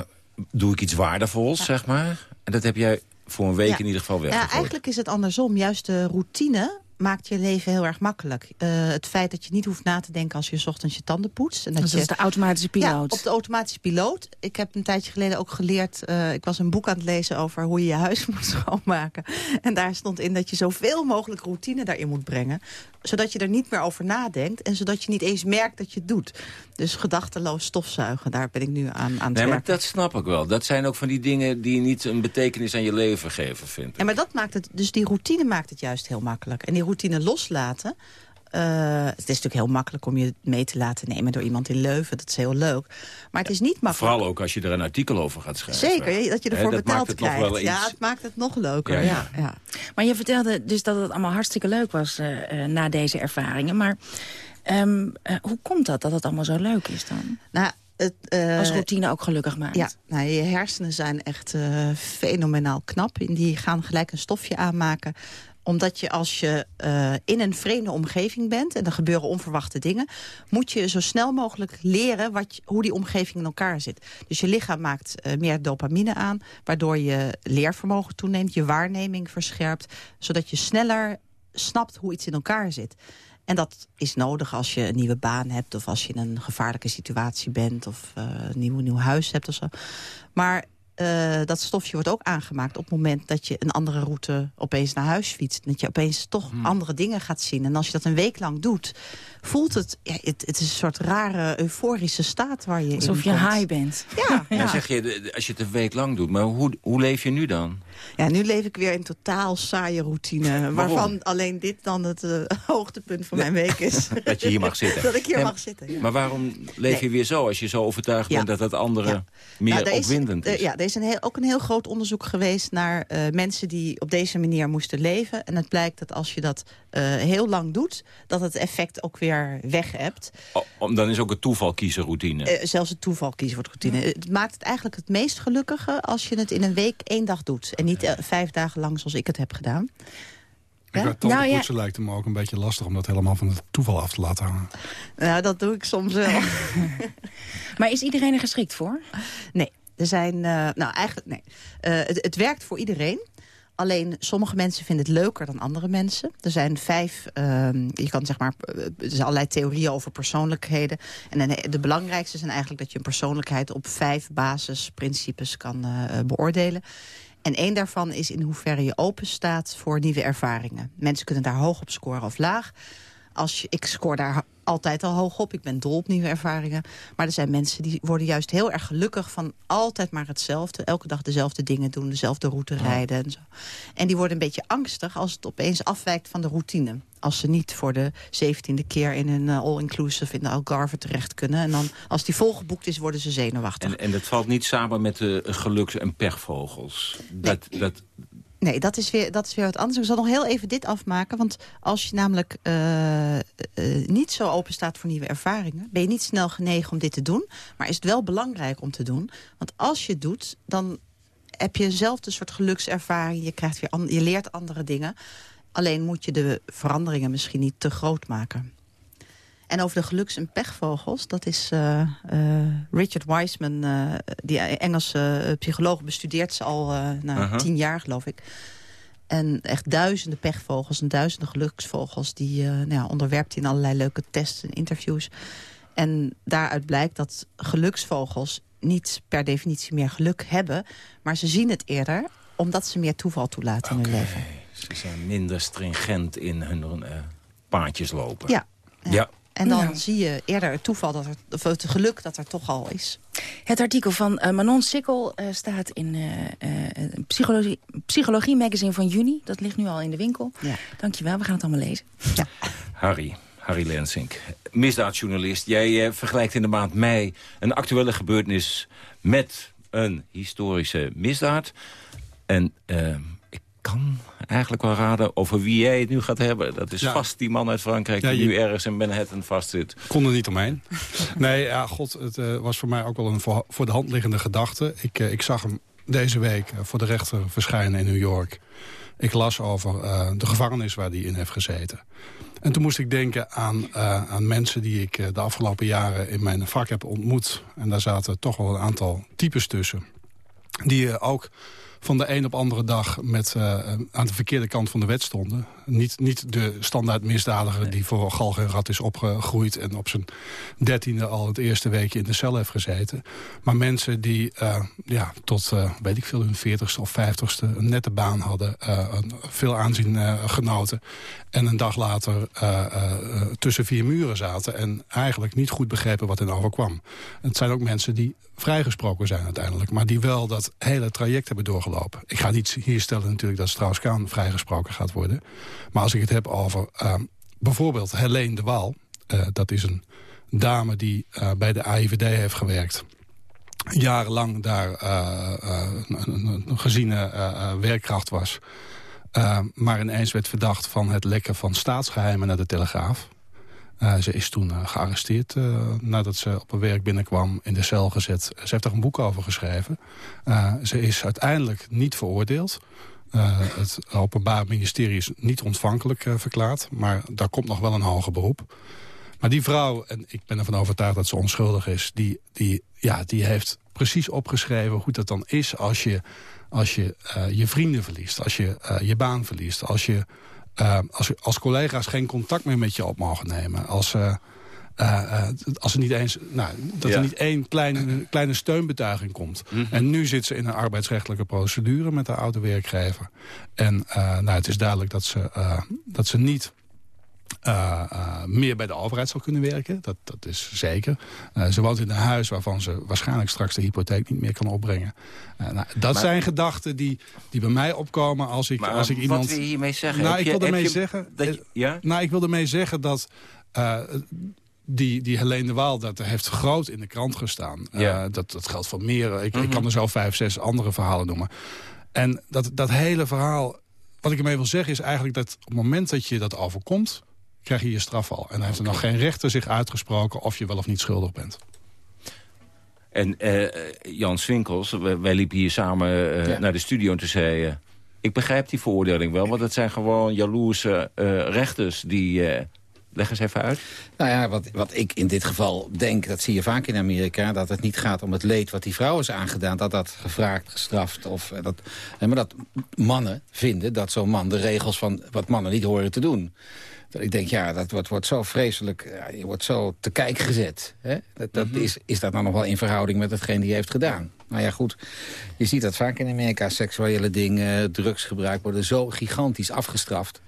doe ik iets waardevols, zeg maar. En dat heb jij voor een week Ja. in ieder geval Ja, weggegooid. eigenlijk is het andersom. Juist de routine maakt je leven heel erg makkelijk. Eh, het feit dat je niet hoeft na te denken als je 's ochtends je tanden poetst. En dat, Dus je, dat is de automatische piloot. Ja, op de automatische piloot. Ik heb een tijdje geleden ook geleerd... eh, ik was een boek aan het lezen over hoe je je huis moet schoonmaken. En daar stond in dat je zoveel mogelijk routine daarin moet brengen. Zodat je er niet meer over nadenkt. En zodat je niet eens merkt dat je het doet. Dus gedachteloos stofzuigen, daar ben ik nu aan, aan het Nee, maar werken. dat snap ik wel. Dat zijn ook van die dingen die niet een betekenis aan je leven geven, vind ik. Ja, maar dat maakt het, dus die routine maakt het juist heel makkelijk. En die routine loslaten, eh, het is natuurlijk heel makkelijk om je mee te laten nemen door iemand in Leuven. Dat is heel leuk. Maar het is niet makkelijk. Vooral ook als je er een artikel over gaat schrijven. Zeker, dat je ervoor dat betaald maakt het nog krijgt. Ja, het maakt het nog leuker. Ja, Ja, ja. ja. Maar je vertelde dus dat het allemaal hartstikke leuk was eh, eh, na deze ervaringen. Maar ehm, eh, hoe komt dat, dat het allemaal zo leuk is dan? Nou, het, eh, Als routine ook gelukkig maakt. Ja, nou, je hersenen zijn echt eh, fenomenaal knap. En die gaan gelijk een stofje aanmaken omdat je als je eh, in een vreemde omgeving bent... en er gebeuren onverwachte dingen... moet je zo snel mogelijk leren wat hoe die omgeving in elkaar zit. Dus je lichaam maakt eh, meer dopamine aan... waardoor je leervermogen toeneemt, je waarneming verscherpt... zodat je sneller snapt hoe iets in elkaar zit. En dat is nodig als je een nieuwe baan hebt... of als je in een gevaarlijke situatie bent... of eh, een nieuw, nieuw huis hebt of zo. Maar eh, dat stofje wordt ook aangemaakt op het moment dat je een andere route opeens naar huis fietst. Dat je opeens toch Hmm. andere dingen gaat zien. En als je dat een week lang doet, voelt het... Ja, het, het is een soort rare euforische staat waar je Alsof in je komt. high bent. Ja, Ja. ja. zeg je, de- als je het een week lang doet, maar hoe, hoe leef je nu dan? ja, nu leef ik weer in totaal saaie routine. Waarvan alleen dit dan het eh, hoogtepunt van mijn week is. Dat je hier mag zitten. dat ik hier mag zitten, ja. Maar waarom leef je weer zo als je zo overtuigd Ja. bent dat het andere meer Nou, is- opwindend is? eh, ja, er is een heel, ook een heel groot onderzoek geweest naar eh, mensen die op deze manier moesten leven. En het blijkt dat als je dat heel lang doet, dat het effect ook weer weg hebt. O- om- dan is ook het toeval kiezen routine. Eh, zelfs het toeval kiezen wordt routine. Het maakt het eigenlijk het meest gelukkige als je het in een week één dag doet. En niet eh, vijf dagen lang zoals ik het heb gedaan. Ik Ja? Nou, ja. lijkt het me ook een beetje lastig... om dat helemaal van het toeval af te laten hangen. Nou, dat doe ik soms wel. Maar is iedereen er geschikt voor? Nee, er zijn... eh, nou, eigenlijk nee. Eh, het, het werkt voor iedereen. Alleen sommige mensen vinden het leuker dan andere mensen. Er zijn vijf, ehm, je kan zeg maar, eh, er zijn allerlei theorieën over persoonlijkheden. En de, de belangrijkste zijn eigenlijk dat je een persoonlijkheid op vijf basisprincipes kan eh, beoordelen. En één daarvan is in hoeverre je open staat voor nieuwe ervaringen. Mensen kunnen daar hoog op scoren of laag. Als ik scoor daar altijd al hoog op. Ik ben dol op nieuwe ervaringen. Maar er zijn mensen die worden juist heel erg gelukkig van altijd maar hetzelfde. Elke dag dezelfde dingen doen, dezelfde route rijden en zo. En die worden een beetje angstig als het opeens afwijkt van de routine. Als ze niet voor de zeventiende keer in een uh, all-inclusive in de Algarve terecht kunnen. En dan, als die volgeboekt is, worden ze zenuwachtig. En, en dat valt niet samen met de geluks- en pechvogels? Dat, dat, Nee, dat is, weer, dat is weer wat anders. Ik zal nog heel even dit afmaken. Want als je namelijk uh, uh, niet zo open staat voor nieuwe ervaringen... ben je niet snel genegen om dit te doen. Maar is het wel belangrijk om te doen. Want als je het doet, dan heb je eenzelfde soort gelukservaring. Je, krijgt weer je leert andere dingen. Alleen moet je de veranderingen misschien niet te groot maken. En over de geluks- en pechvogels, dat is uh, uh, Richard Wiseman, uh, die Engelse psycholoog, bestudeert ze al nou, -huh. tien jaar, geloof ik. En echt duizenden pechvogels en duizenden geluksvogels... die nou ja, onderwerpt in allerlei leuke tests en interviews. En daaruit blijkt dat geluksvogels niet per definitie meer geluk hebben... maar ze zien het eerder omdat ze meer toeval toelaten okay. in hun leven. Ze zijn minder stringent in hun paadjes lopen. Ja. ja. En dan ja. zie je eerder het toeval, dat er, of het geluk dat er toch al is. Het artikel van uh, Manon Sikkel uh, staat in uh, Psychologie, Psychologie Magazine van juni. Dat ligt nu al in de winkel. Ja. Dankjewel, we gaan het allemaal lezen. Ja. Harry, Harry Lensink, misdaadjournalist. Jij vergelijkt in de maand mei een actuele gebeurtenis met een historische misdaad. En ik kan eigenlijk wel raden over wie jij het nu gaat hebben. Dat is ja. vast die man uit Frankrijk ja, je... die nu ergens in Manhattan vastzit. Kon er niet omheen. nee, ja, god, het uh, was voor mij ook wel een voor, voor de hand liggende gedachte. Ik, uh, ik zag hem deze week uh, voor de rechter verschijnen in New York. Ik las over de gevangenis waar hij in heeft gezeten. En toen moest ik denken aan, aan mensen die ik de afgelopen jaren in mijn vak heb ontmoet. En daar zaten toch wel een aantal types tussen. Die ook van de een op andere dag met, uh, aan de verkeerde kant van de wet stonden. Niet, niet de standaard misdadiger nee. die voor galg en rat is opgegroeid... en op zijn dertiende al het eerste weekje in de cel heeft gezeten. Maar mensen die uh, ja, tot, uh, weet ik veel, hun veertigste of vijftigste... een nette baan hadden, veel aanzien genoten... en een dag later tussen vier muren zaten... en eigenlijk niet goed begrepen wat hen overkwam. Het zijn ook mensen die vrijgesproken zijn uiteindelijk... maar die wel dat hele traject hebben Ik ga niet hier stellen natuurlijk dat Strauss-Kaan vrijgesproken gaat worden. Maar als ik het heb over uh, bijvoorbeeld Helene de Waal... Uh, dat is een dame die uh, bij de AIVD heeft gewerkt... jarenlang daar een, een geziene werkkracht was... maar ineens werd verdacht van het lekken van staatsgeheimen naar de Telegraaf... Uh, ze is toen uh, gearresteerd uh, nadat ze op haar werk binnenkwam, in de cel gezet. Ze heeft daar een boek over geschreven. ze is uiteindelijk niet veroordeeld. het Openbaar Ministerie is niet ontvankelijk verklaard, maar daar komt nog wel een hoger beroep. Maar die vrouw, en ik ben ervan overtuigd dat ze onschuldig is... die, die, ja, die heeft precies opgeschreven hoe dat dan is als je, als je je vrienden verliest. Als je je baan verliest. Als je uh, als, als collega's geen contact meer met je op mogen nemen. Als, uh, uh, als er niet eens, nou, dat ja. er niet één kleine, kleine steunbetuiging komt. Mm -hmm. En nu zit ze in een arbeidsrechtelijke procedure met haar oude werkgever. En nou, het is duidelijk dat ze, dat ze niet uh, uh, meer bij de overheid zal kunnen werken. Dat, dat is zeker. Uh, ze woont in een huis waarvan ze waarschijnlijk straks de hypotheek niet meer kan opbrengen. nou, dat maar, zijn gedachten die, die bij mij opkomen als ik, maar, als ik iemand... wat wil je hiermee zeggen? Nou, heb ik wil ermee je, zeggen... Dat je, ja? Nou, ik wil ermee zeggen dat... die, die Helene de Waal, dat heeft groot in de krant gestaan. Ja. dat, dat geldt voor meer. Ik, mm -hmm. ik kan er zo vijf, zes andere verhalen noemen. En dat, dat hele verhaal... Wat ik ermee wil zeggen is eigenlijk dat op het moment dat je dat overkomt krijg je je straf al. En dan heeft er nog geen rechter zich uitgesproken of je wel of niet schuldig bent. En uh, Jan Swinkels, wij, wij, liepen hier samen uh, ja. naar de studio en toen zei... Uh, ik begrijp die veroordeling wel, want het zijn gewoon jaloerse rechters die... Leg eens even uit. Nou ja, wat, wat ik in dit geval denk, dat zie je vaak in Amerika... dat het niet gaat om het leed wat die vrouw is aangedaan... dat dat gevraagd, gestraft of... Dat, maar dat mannen vinden dat zo'n man de regels van wat mannen niet horen te doen... Dat ik denk, ja, dat wordt, wordt zo vreselijk, ja, je wordt zo te kijk gezet. Hè? Dat, dat Mhm. is, is dat nou nog wel in verhouding met hetgeen die heeft gedaan? Nou ja, goed. Je ziet dat vaak in Amerika. Seksuele dingen, drugsgebruik worden zo gigantisch afgestraft.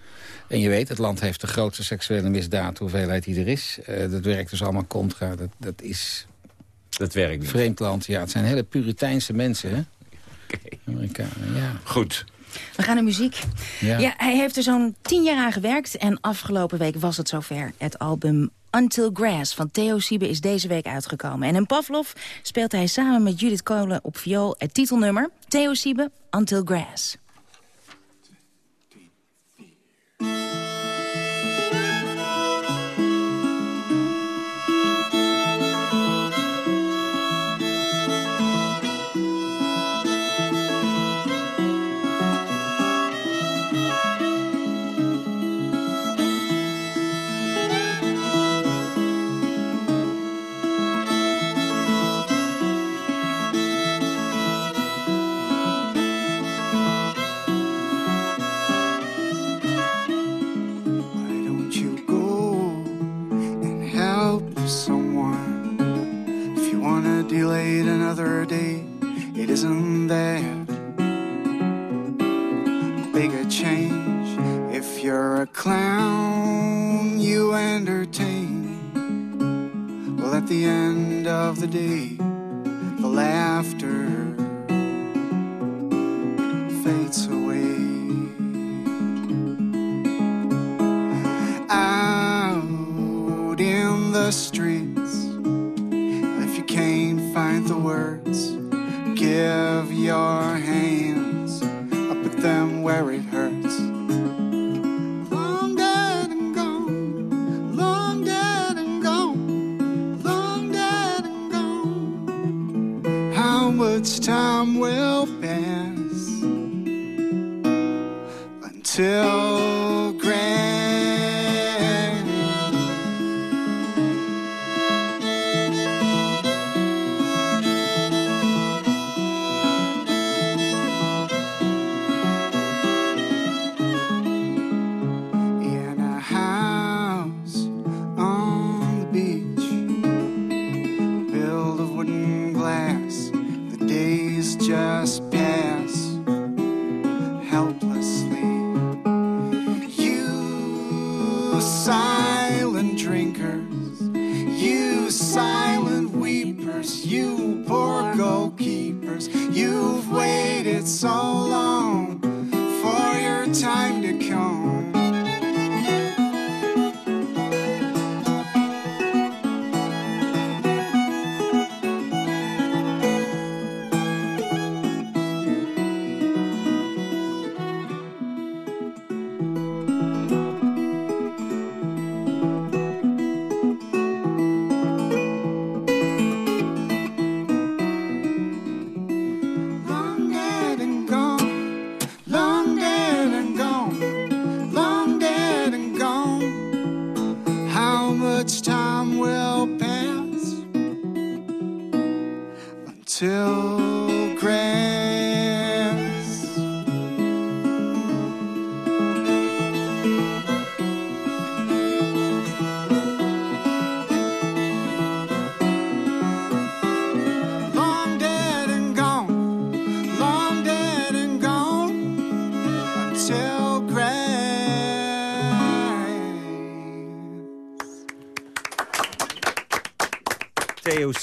En je weet, het land heeft de grootste seksuele misdaad... hoeveelheid die er is. Uh, dat werkt dus allemaal contra. Dat, dat is... Dat werkt niet. Vreemd land, ja. Het zijn hele puriteinse mensen, hè? Okay. Amerikanen, ja. Goed. We gaan naar muziek. Ja. ja hij heeft er zo'n tien jaar aan gewerkt. En afgelopen week was het zover. Het album Until Grass van Theo Siebe is deze week uitgekomen. En in Pavlov speelt hij samen met Judith Kolen op viool het titelnummer. Theo Siebe, Until Grass. another day.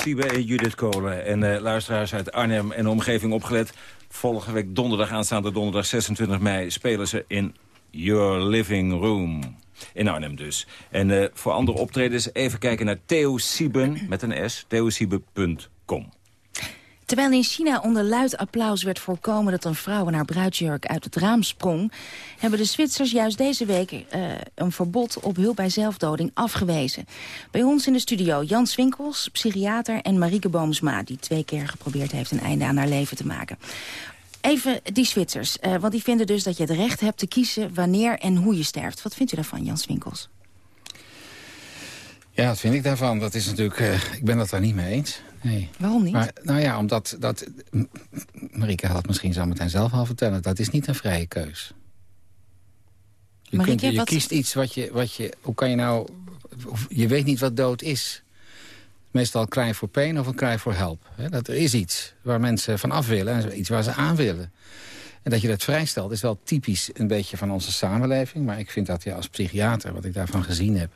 Siebe en Judith Kolen. En uh, luisteraars uit Arnhem en de omgeving opgelet. Volgende week donderdag, aanstaande donderdag 26 mei... spelen ze in Your Living Room. In Arnhem dus. En uh, voor andere optredens even kijken naar Theo Sieben met een S. theosieben.com. Terwijl in China onder luid applaus werd voorkomen dat een vrouw in haar bruidsjurk uit het raam sprong, hebben de Zwitsers juist deze week uh, een verbod op hulp bij zelfdoding afgewezen. Bij ons in de studio Jan Swinkels, psychiater en Marieke Boomsma, die twee keer geprobeerd heeft een einde aan haar leven te maken. Even die Zwitsers, uh, want die vinden dus dat je het recht hebt te kiezen wanneer en hoe je sterft. Wat vindt u daarvan, Jan Swinkels? Ja, wat vind ik daarvan? Dat is natuurlijk, uh, ik ben het daar niet mee eens. Nee. Waarom niet? Maar, nou ja, omdat... Dat, Marike had het misschien zo meteen zelf al vertellen. Dat is niet een vrije keus. Je, Marieke, kunt, je kiest iets wat je, wat je... Hoe kan je nou... Je weet niet wat dood is. meestal cry for pain of een cry for help. dat er is iets waar mensen van af willen en iets waar ze aan willen. En dat je dat vrijstelt is wel typisch een beetje van onze samenleving. Maar ik vind dat ja, als psychiater, wat ik daarvan gezien heb...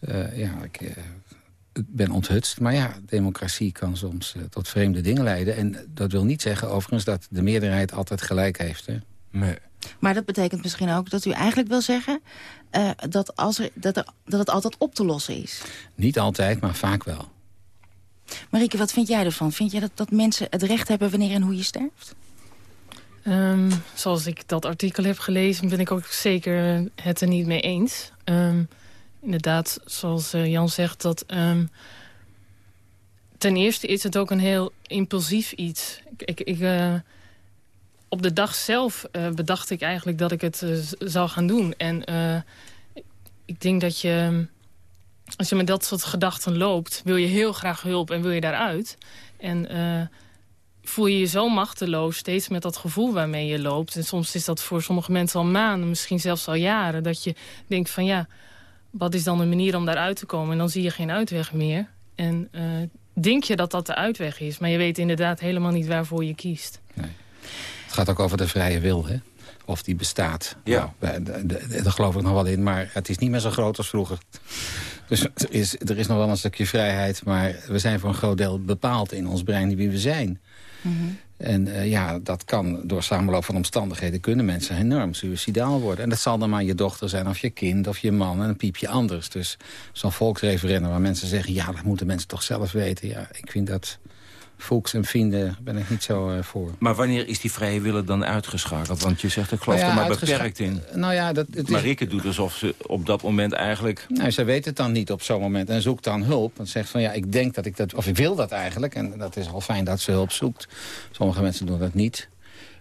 Uh, ja, ik uh, ben onthutst. Maar ja, democratie kan soms uh, tot vreemde dingen leiden. En dat wil niet zeggen overigens dat de meerderheid altijd gelijk heeft. Hè? Nee. Maar dat betekent misschien ook dat u eigenlijk wil zeggen... dat, als er, dat, er, dat het altijd op te lossen is. Niet altijd, maar vaak wel. Marieke, wat vind jij ervan? Vind jij dat, dat mensen het recht hebben wanneer en hoe je sterft? Um, zoals ik dat artikel heb gelezen, ben ik ook zeker het er niet mee eens. Um, inderdaad, zoals uh, Jan zegt, dat... Um, ten eerste is het ook een heel impulsief iets. Ik, ik, uh, op de dag zelf uh, bedacht ik eigenlijk dat ik het zou gaan doen. En ik denk dat je... Als je met dat soort gedachten loopt, wil je heel graag hulp en wil je daaruit. En voel je je zo machteloos steeds met dat gevoel waarmee je loopt. En soms is dat voor sommige mensen al maanden, misschien zelfs al jaren. Dat je denkt van ja, wat is dan de manier om daaruit te komen? En dan zie je geen uitweg meer. En uh, denk je dat dat de uitweg is. Maar je weet inderdaad helemaal niet waarvoor je kiest. Nee. Het gaat ook over de vrije wil, hè? Of die bestaat. Ja. Nou, daar geloof ik nog wel in. Maar het is niet meer zo groot als vroeger. Dus er is, er is nog wel een stukje vrijheid. Maar we zijn voor een groot deel bepaald in ons brein wie we zijn. Mm En uh, ja, dat kan door samenloop van omstandigheden... kunnen mensen enorm suicidaal worden. En dat zal dan maar je dochter zijn of je kind of je man... en een piepje anders. Dus zo'n volksreferendum waar mensen zeggen... ja, dat moeten mensen toch zelf weten. Ja, ik vind dat volks en vrienden ben ik niet zo uh, voor. Maar wanneer is die vrije willen dan uitgeschakeld? Want je zegt, ik geloof nou ja, er maar beperkt in. Nou ja, dat, het Marieke is... doet alsof ze op dat moment eigenlijk... Nou, ze weet het dan niet op zo'n moment en zoekt dan hulp. En zegt van, ja, ik denk dat ik dat... Of ik wil dat eigenlijk. En dat is al fijn dat ze hulp zoekt. Sommige mensen doen dat niet.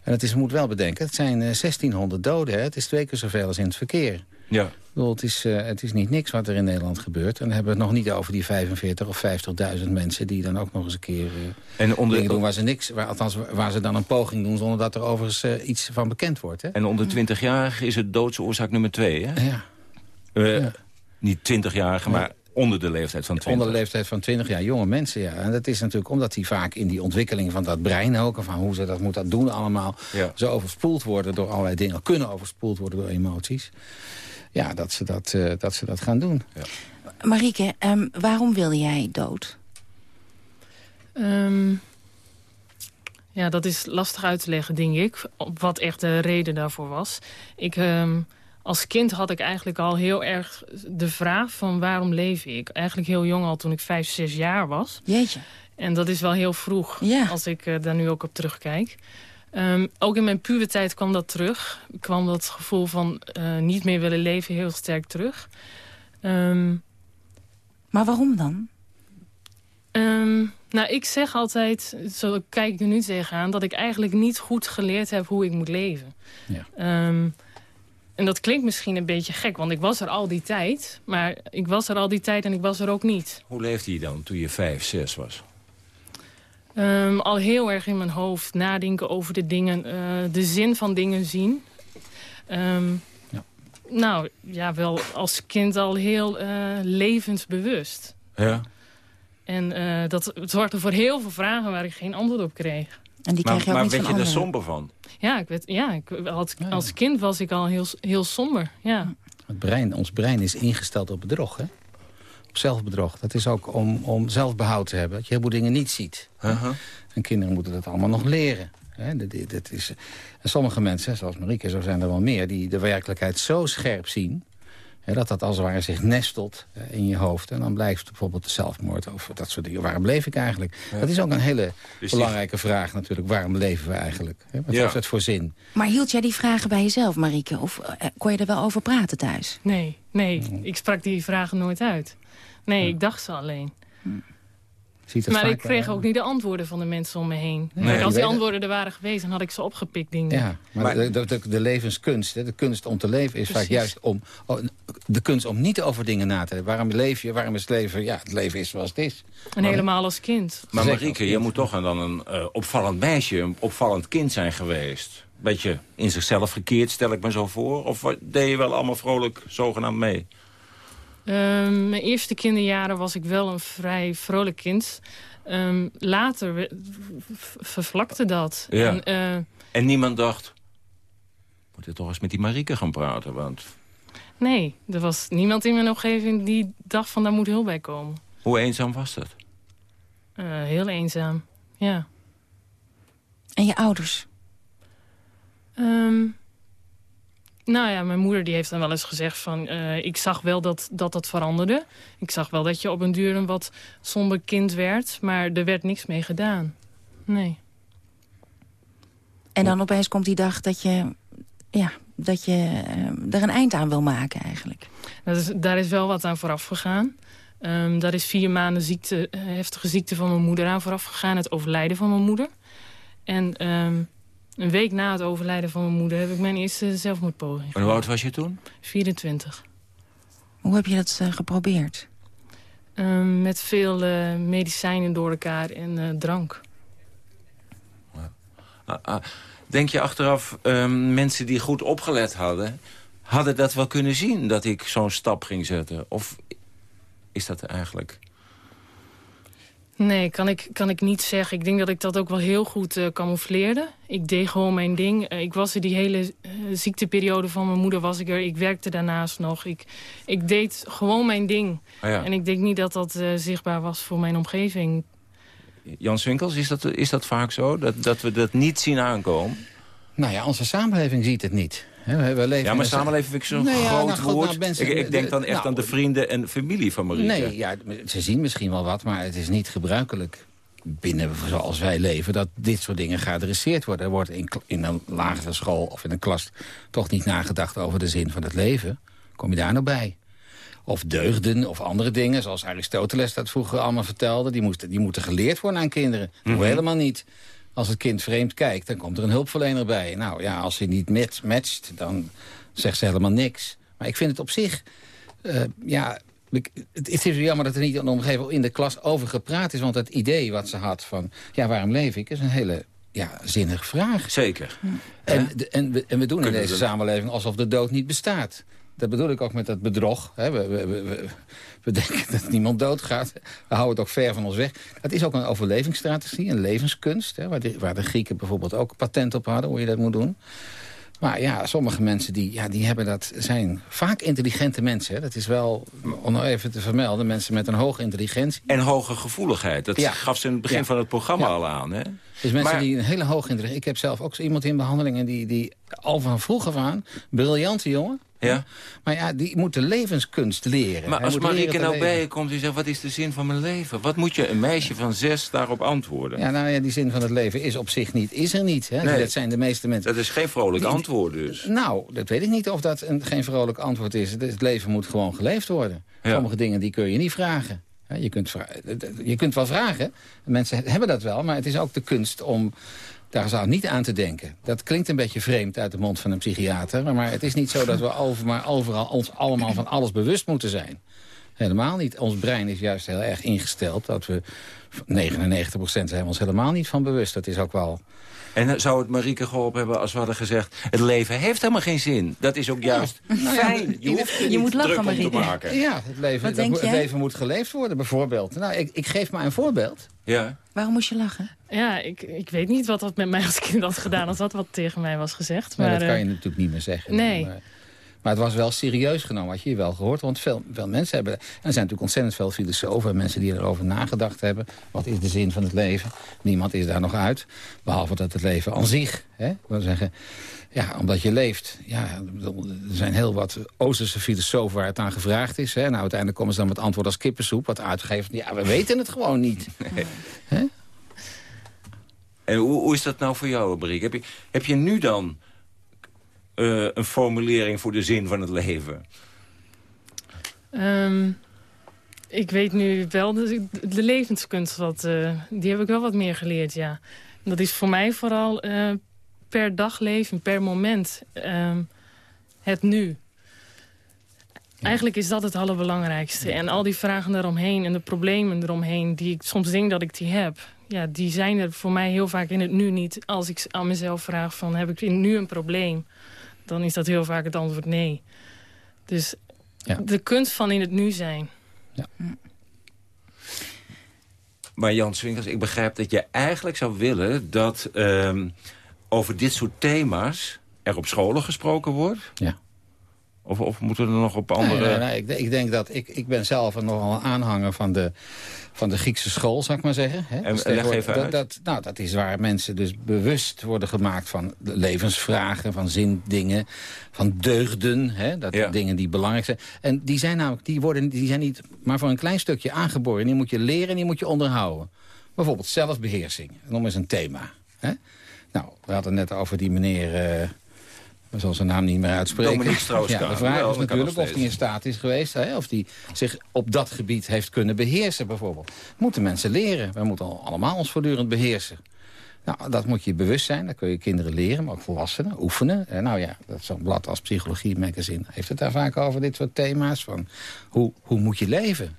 En het is, moet wel bedenken, het zijn 1600 eh, doden. Hè? Het is twee keer zoveel als in het verkeer. Ja. Bedoel, het, is, uh, het is niet niks wat er in Nederland gebeurt. En dan hebben we het nog niet over die 45 of 50.000 mensen... die dan ook nog eens een keer uh, en onder, dingen doen waar ze niks... Waar, althans, waar ze dan een poging doen zonder dat er overigens uh, iets van bekend wordt. Hè? En onder 20-jarigen is het doodsoorzaak nummer 2, hè? Ja. ja. Niet 20-jarigen, maar onder de leeftijd van 20. Onder de leeftijd van 20, ja, jonge mensen, ja. En dat is natuurlijk omdat die vaak in die ontwikkeling van dat brein ook... van hoe ze dat moeten doen allemaal... Ja. zo overspoeld worden door allerlei dingen... kunnen overspoeld worden door emoties ja, dat, ze dat, uh, dat ze dat gaan doen. Ja. Marieke, um, waarom wilde jij dood? Um, ja, dat is lastig uit te leggen, denk ik. Wat echt de reden daarvoor was. Ik, um, als kind had ik eigenlijk al heel erg de vraag van waarom leef ik? Eigenlijk heel jong al, toen ik vijf, zes jaar was. Jeetje. En dat is wel heel vroeg, ja. als ik uh, daar nu ook op terugkijk. Um, ook in mijn puberteit kwam dat terug. kwam dat gevoel van uh, niet meer willen leven heel sterk terug. Um, maar waarom dan? Um, nou, ik zeg altijd, zo kijk ik er nu tegenaan... dat ik eigenlijk niet goed geleerd heb hoe ik moet leven. Ja. en dat klinkt misschien een beetje gek, want ik was er al die tijd. Maar ik was er al die tijd en ik was er ook niet. Hoe leefde je dan toen je vijf, zes was? Um, al heel erg in mijn hoofd nadenken over de dingen, uh, de zin van dingen zien. Um, ja. Nou, ja, wel als kind al heel uh, levensbewust. Ja. En uh, dat zorgde voor heel veel vragen waar ik geen antwoord op kreeg. En die maar kreeg je ook maar werd je er somber van? Ja, ik werd, ja, ik had, als kind was ik al heel, heel somber. Ja. Het brein, ons brein is ingesteld op bedrog, hè? Zelfbedrog. Dat is ook om, om zelfbehoud te hebben. Dat je heleboel dingen niet ziet. Uh -huh. En kinderen moeten dat allemaal nog leren. dat, dat is, en sommige mensen, zoals Marieke, zo zijn er wel meer... die de werkelijkheid zo scherp zien... dat dat als het ware zich nestelt in je hoofd. En dan blijft bijvoorbeeld de zelfmoord of dat soort dingen. Waarom leef ik eigenlijk? Dat is ook een hele dus belangrijke vraag natuurlijk. Waarom leven we eigenlijk? Wat ja. heeft het voor zin? Maar hield jij die vragen bij jezelf, Marieke? Of eh, kon je er wel over praten thuis? Nee, nee. Ik sprak die vragen nooit uit. Nee, ik dacht ze alleen. maar ik kreeg ook niet de antwoorden van de mensen om me heen. Nee, als die antwoorden er waren geweest, dan had ik ze opgepikt. Dingen. Ja, maar, de, de, de, levenskunst, de kunst om te leven... is vaak juist om oh, de kunst om niet over dingen na te denken. Waarom leef je? Waarom is het leven? Ja, het leven is zoals het is. En helemaal als kind. Maar Marieke, je moet toch dan een uh, opvallend meisje... een opvallend kind zijn geweest. Beetje in zichzelf gekeerd, stel ik me zo voor. Of deed je wel allemaal vrolijk zogenaamd mee? Ehm, mijn eerste kinderjaren was ik wel een vrij vrolijk kind. Ehm, later vervlakte dat. Ja. En, uh, en niemand dacht... moet je toch eens met die Marieke gaan praten, want... Nee, er was niemand in mijn omgeving die dacht van daar moet hulp bij komen. Hoe eenzaam was dat? Uh, heel eenzaam, ja. En je ouders? Um, nou ja, mijn moeder die heeft dan wel eens gezegd van... Uh, ik zag wel dat, dat dat veranderde. Ik zag wel dat je op een duur een wat somber kind werd. Maar er werd niks mee gedaan. Nee. En dan opeens komt die dag dat je, ja, dat je uh, er een eind aan wil maken eigenlijk. Dat is, daar is wel wat aan vooraf gegaan. Um, daar is vier maanden ziekte, heftige ziekte van mijn moeder aan vooraf gegaan. Het overlijden van mijn moeder. En... Um, een week na het overlijden van mijn moeder heb ik mijn eerste zelfmoordpoging. En hoe oud was je toen? 24. Hoe heb je dat uh, geprobeerd? Um, met veel uh, medicijnen door elkaar en uh, drank. Ah, ah. Denk je achteraf, um, mensen die goed opgelet hadden... hadden dat wel kunnen zien, dat ik zo'n stap ging zetten? Of is dat eigenlijk... Nee, kan ik, kan ik niet zeggen. Ik denk dat ik dat ook wel heel goed uh, camoufleerde. Ik deed gewoon mijn ding. Uh, ik was er die hele uh, ziekteperiode van mijn moeder was ik er. Ik werkte daarnaast nog. Ik, ik deed gewoon mijn ding. Ah, ja. En ik denk niet dat dat zichtbaar was voor mijn omgeving. Jan Swinkels, is dat, is dat vaak zo? Dat, dat we dat niet zien aankomen? Nou ja, onze samenleving ziet het niet. Leven ja, maar samenleving vind ik zo'n nee, groot nou, woord. nou, mensen, ik, ik, denk dan echt nou, aan de vrienden en familie van Marieke. Nee, ja, ze zien misschien wel wat, maar het is niet gebruikelijk binnen zoals wij leven... dat dit soort dingen geadresseerd worden. Er wordt in, in een lagere school of in een klas toch niet nagedacht over de zin van het leven. Kom je daar nou bij? Of deugden of andere dingen, zoals Aristoteles dat vroeger allemaal vertelde. Die, moesten, die moeten geleerd worden aan kinderen. We helemaal niet. Als het kind vreemd kijkt, dan komt er een hulpverlener bij. Nou ja, als hij niet matcht, matcht dan zegt ze helemaal niks. Maar ik vind het op zich... Uh, ja, het is jammer dat er niet in de omgeving in de klas over gepraat is. Want het idee wat ze had van, ja, waarom leef ik, is een hele ja, zinnige vraag. Zeker. En, en, we, en we doen in deze samenleving alsof de dood niet bestaat. Dat bedoel ik ook met dat bedrog. Hè. We, we, we, we, denken dat niemand doodgaat. We houden het ook ver van ons weg. Dat is ook een overlevingsstrategie, een levenskunst. Hè, waar, de, waar de Grieken bijvoorbeeld ook patent op hadden, hoe je dat moet doen. Maar ja, sommige mensen die, ja, die hebben dat, zijn vaak intelligente mensen. Hè. Dat is wel, om nog even te vermelden, mensen met een hoge intelligentie. En hoge gevoeligheid. Dat Ja. gaf ze in het begin Ja. van het programma Ja. al aan. Hè? Dus mensen Maar- die een hele hoge intelligentie... Ik heb zelf ook iemand in behandeling... en die, die al van vroeg af aan, briljante jongen... Ja. Maar ja, die moet de levenskunst leren. Maar Hij als Marieke nou bij je komt en zegt... wat is de zin van mijn leven? Wat moet je een meisje van zes daarop antwoorden? Ja, nou ja, die zin van het leven is op zich niet, is er niet. Hè? Nee. Dat zijn de meeste mensen. Dat is geen vrolijk Die- antwoord dus. Nou, dat weet ik niet of dat een, geen vrolijk antwoord is. Het, leven moet gewoon geleefd worden. Ja. Sommige dingen die kun je niet vragen. Je kunt, je kunt wel vragen. Mensen hebben dat wel, maar het is ook de kunst om daar zou niet aan te denken. Dat klinkt een beetje vreemd uit de mond van een psychiater. Maar het is niet zo dat we over, maar overal ons allemaal van alles bewust moeten zijn. Helemaal niet. Ons brein is juist heel erg ingesteld. Dat we 99% zijn ons helemaal niet van bewust. Dat is ook wel... En eh, zou het Marieke geholpen hebben als we hadden gezegd... het leven heeft helemaal geen zin. Dat is ook juist Nou ja, fijn. Je hoeft er je niet moet lachen, druk om te Marieke. maken. Ja, het leven, Wat dat het leven moet geleefd worden, bijvoorbeeld. Nou, ik, ik geef maar een voorbeeld. Ja. Waarom moest je lachen? Ja, ik, ik weet niet wat dat met mij als kind had gedaan... als dat wat tegen mij was gezegd. Maar Maar, dat kan eh, je natuurlijk niet meer zeggen. nee. Maar, maar het was wel serieus genomen, had je hier wel gehoord. Want veel, veel mensen hebben... En er zijn natuurlijk ontzettend veel filosofen en mensen die erover nagedacht hebben. Wat is de zin van het leven? Niemand is daar nog uit. Behalve dat het leven aan zich, hè, wil zeggen... Ja, omdat je leeft. Ja, er zijn heel wat Oosterse filosofen waar het aan gevraagd is. Hè. Nou, uiteindelijk komen ze dan met antwoord als kippensoep. Wat uitgeeft, ja, we weten het gewoon niet. En hoe, hoe is dat nou voor jou, Marieke? Heb je, heb je nu dan eh, een formulering voor de zin van het leven? Ehm, ik weet nu wel, de, de levenskunst, wat, eh, die heb ik wel wat meer geleerd, ja. Dat is voor mij vooral eh, per dag leven, per moment. ehm, het nu. Eigenlijk is dat het allerbelangrijkste. En al die vragen daaromheen en de problemen eromheen... die ik soms denk dat ik die heb... Ja, die zijn er voor mij heel vaak in het nu niet. Als ik aan mezelf vraag van, heb ik nu een probleem? Dan is dat heel vaak het antwoord nee. Dus de kunst van in het nu zijn. Ja. Maar Jan Swinkels, ik begrijp dat je eigenlijk zou willen... dat ehm, over dit soort thema's er op scholen gesproken wordt? Ja. Of, of moeten we er nog op andere... Nee, nee, nee, ik, ik, denk dat... Ik, ik ben zelf nogal een aanhanger van de, van de Griekse school, zou ik maar zeggen. Hè? En Dus leg even dat, uit. dat, nou, dat is waar mensen dus bewust worden gemaakt van levensvragen, van zindingen, van deugden. Hè? Dat Ja. dingen die belangrijk zijn. En die zijn namelijk, die, worden, die zijn niet maar voor een klein stukje aangeboren. Die moet je leren en die moet je onderhouden. Bijvoorbeeld zelfbeheersing. Noem eens een thema. Hè? Nou, we hadden net over die meneer... eh, we zullen zijn naam niet meer uitspreken. Dominique Strauss-Kahn. Ja, de vraag Wel, is natuurlijk of hij in staat is geweest... Hè, of hij zich op dat gebied heeft kunnen beheersen, bijvoorbeeld. Moeten mensen leren. Wij moeten al- allemaal ons voortdurend beheersen. Nou, dat moet je bewust zijn. Dat kun je kinderen leren, maar ook volwassenen. Oefenen. En nou ja, dat zo'n blad als Psychologie Magazine... heeft het daar vaak over, dit soort thema's. Van hoe, hoe moet je leven?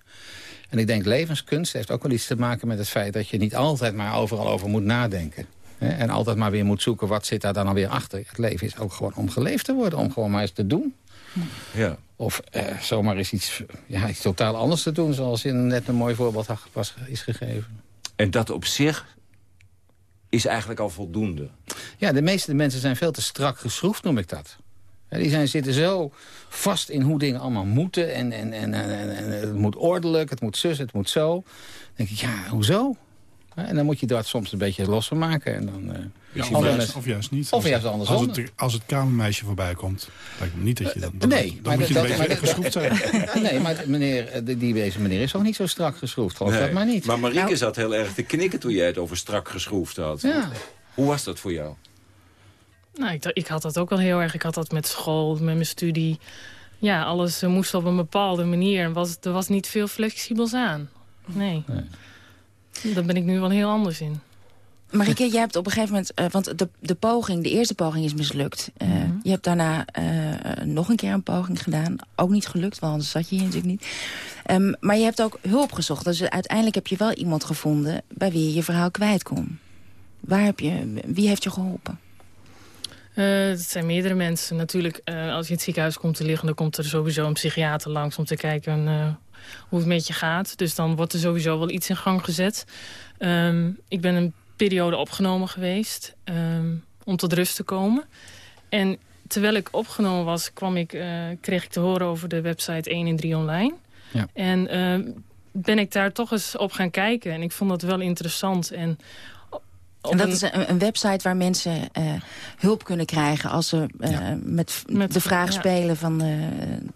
En ik denk levenskunst heeft ook wel iets te maken met het feit... dat je niet altijd maar overal over moet nadenken. En altijd maar weer moet zoeken, wat zit daar dan alweer achter? Het leven is ook gewoon om geleefd te worden, om gewoon maar eens te doen. Ja. Of eh, zomaar eens iets, ja, iets totaal anders te doen... zoals in net een mooi voorbeeld was, is gegeven. En dat op zich is eigenlijk al voldoende. Ja, de meeste mensen zijn veel te strak geschroefd, noem ik dat. Die zijn, zitten zo vast in hoe dingen allemaal moeten. En, en, en, en, en- en het moet ordelijk, het moet zus, het moet zo. Dan denk ik, ja, hoezo? En dan moet je dat soms een beetje los van maken. En dan, eh, Ja, of, juist, of juist niet. Of Als- juist andersom. Als het, als het kamermeisje voorbij komt, lijkt me niet dat je dan... dan nee, dan maar moet je dat- een maar beetje dat- geschroefd zijn. nee, maar meneer, eh, die, deze meneer is ook niet zo strak geschroefd. Geloof Nee. dat maar niet. Maar Marieke Nou, zat heel erg te knikken toen jij het over strak geschroefd had. Ja. Hoe was dat voor jou? Nou, ik, ik had dat ook wel heel erg. Ik had dat met school, met mijn studie. Ja, alles eh, moest op een bepaalde manier. En was, er was niet veel flexibels aan. Nee. Daar ben ik nu wel heel anders in. Marike, jij hebt op een gegeven moment... eh, want de, de poging, de eerste poging is mislukt. Eh, Je hebt daarna eh, nog een keer een poging gedaan. Ook niet gelukt, want anders zat je hier natuurlijk niet. Ehm, maar je hebt ook hulp gezocht. Dus uiteindelijk heb je wel iemand gevonden... bij wie je je verhaal kwijt kon. Waar heb je, wie heeft je geholpen? Eh, het zijn meerdere mensen. Natuurlijk, als je in het ziekenhuis komt te liggen... dan komt er sowieso een psychiater langs om te kijken hoe het met je gaat. Dus dan wordt er sowieso wel iets in gang gezet. Ehm, ik ben een periode opgenomen geweest ehm, om tot rust te komen. En terwijl ik opgenomen was, kwam ik, eh, kreeg ik te horen over de website 1 in 3 online. Ja. En ehm, ben ik daar toch eens op gaan kijken. En ik vond dat wel interessant. En En dat een- is een, een website waar mensen eh, hulp kunnen krijgen... als ze eh, met, Met- de vraag ja. spelen van... eh,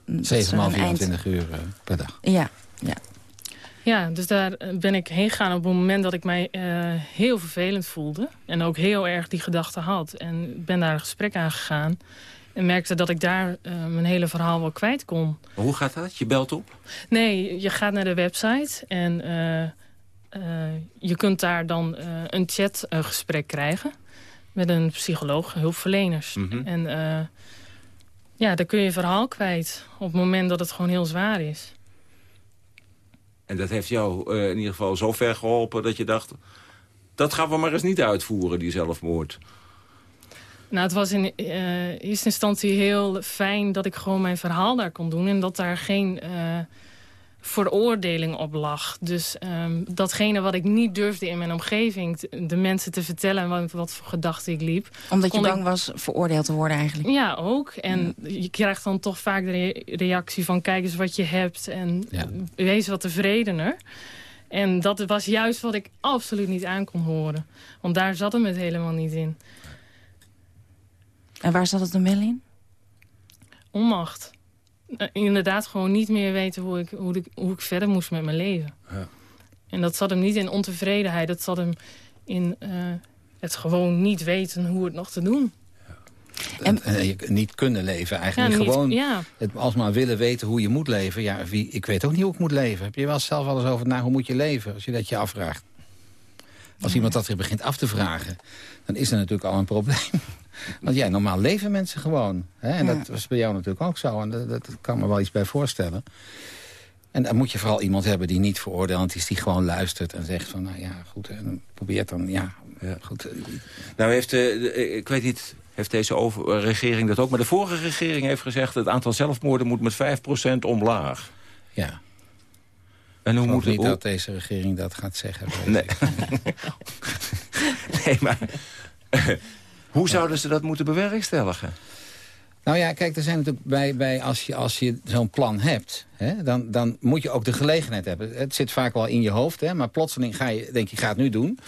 dat ze 7 een 24 uur eh, per dag. Ja, ja. Ja, dus daar eh, ben ik heen gegaan op het moment dat ik mij eh, heel vervelend voelde. En ook heel erg die gedachten had. En ben daar een gesprek aan gegaan. En merkte dat ik daar eh, mijn hele verhaal wel kwijt kon. Maar hoe gaat dat? Je belt op? Nee, je gaat naar de website en eh, eh, je kunt daar dan eh, een chatgesprek krijgen. Met een psycholoog, hulpverleners. Mhm. En eh, ja, daar kun je verhaal kwijt. Op het moment dat het gewoon heel zwaar is. En dat heeft jou eh, in ieder geval zo ver geholpen dat je dacht... dat gaan we maar eens niet uitvoeren, die zelfmoord. Nou, het was in eh, eerste instantie heel fijn dat ik gewoon mijn verhaal daar kon doen. En dat daar geen eh, veroordeling op lag. Dus ehm, datgene wat ik niet durfde in mijn omgeving... de mensen te vertellen wat, wat voor gedachten ik liep. Omdat je ik- bang was veroordeeld te worden eigenlijk. Ja, ook. En je krijgt dan toch vaak de re- reactie van... kijk eens wat je hebt en wees wat tevredener. En dat was juist wat ik absoluut niet aan kon horen. Want daar zat hem het helemaal niet in. En waar zat het dan wel in? onmacht. Eh, Inderdaad gewoon niet meer weten hoe ik, hoe, ik, hoe ik verder moest met mijn leven. Ja. En dat zat hem niet in ontevredenheid. Dat zat hem in eh, het gewoon niet weten hoe het nog te doen. En, en je niet kunnen leven eigenlijk. Ja, niet- Gewoon ja. het alsmaar willen weten hoe je moet leven. Ja, wie, ik weet ook niet hoe ik moet leven. Heb je wel zelf eens over na hoe moet je leven? Als je dat je afvraagt. Als iemand dat zich begint af te vragen, dan is er natuurlijk al een probleem. Want ja, normaal leven mensen gewoon. Hè? En Ja. dat was bij jou natuurlijk ook zo. En dat, dat kan me wel iets bij voorstellen. En dan moet je vooral iemand hebben die niet veroordelend is. Die gewoon luistert en zegt van, nou ja, goed. En probeert dan, ja, goed. eh, Nou heeft, eh, de- ik weet niet, heeft deze over, eh, regering dat ook. Maar de vorige regering heeft gezegd... het aantal zelfmoorden moet met 5% omlaag. Ja. En hoe moet niet hoe- dat deze regering dat gaat zeggen. Nee. nee, maar... hoe zouden ze dat moeten bewerkstelligen? Nou ja, kijk, er zijn natuurlijk bij, bij als je, als je zo'n plan hebt... Hè, dan, dan moet je ook de gelegenheid hebben. Het zit vaak wel in je hoofd, hè, maar plotseling ga je, denk je, ga het nu doen.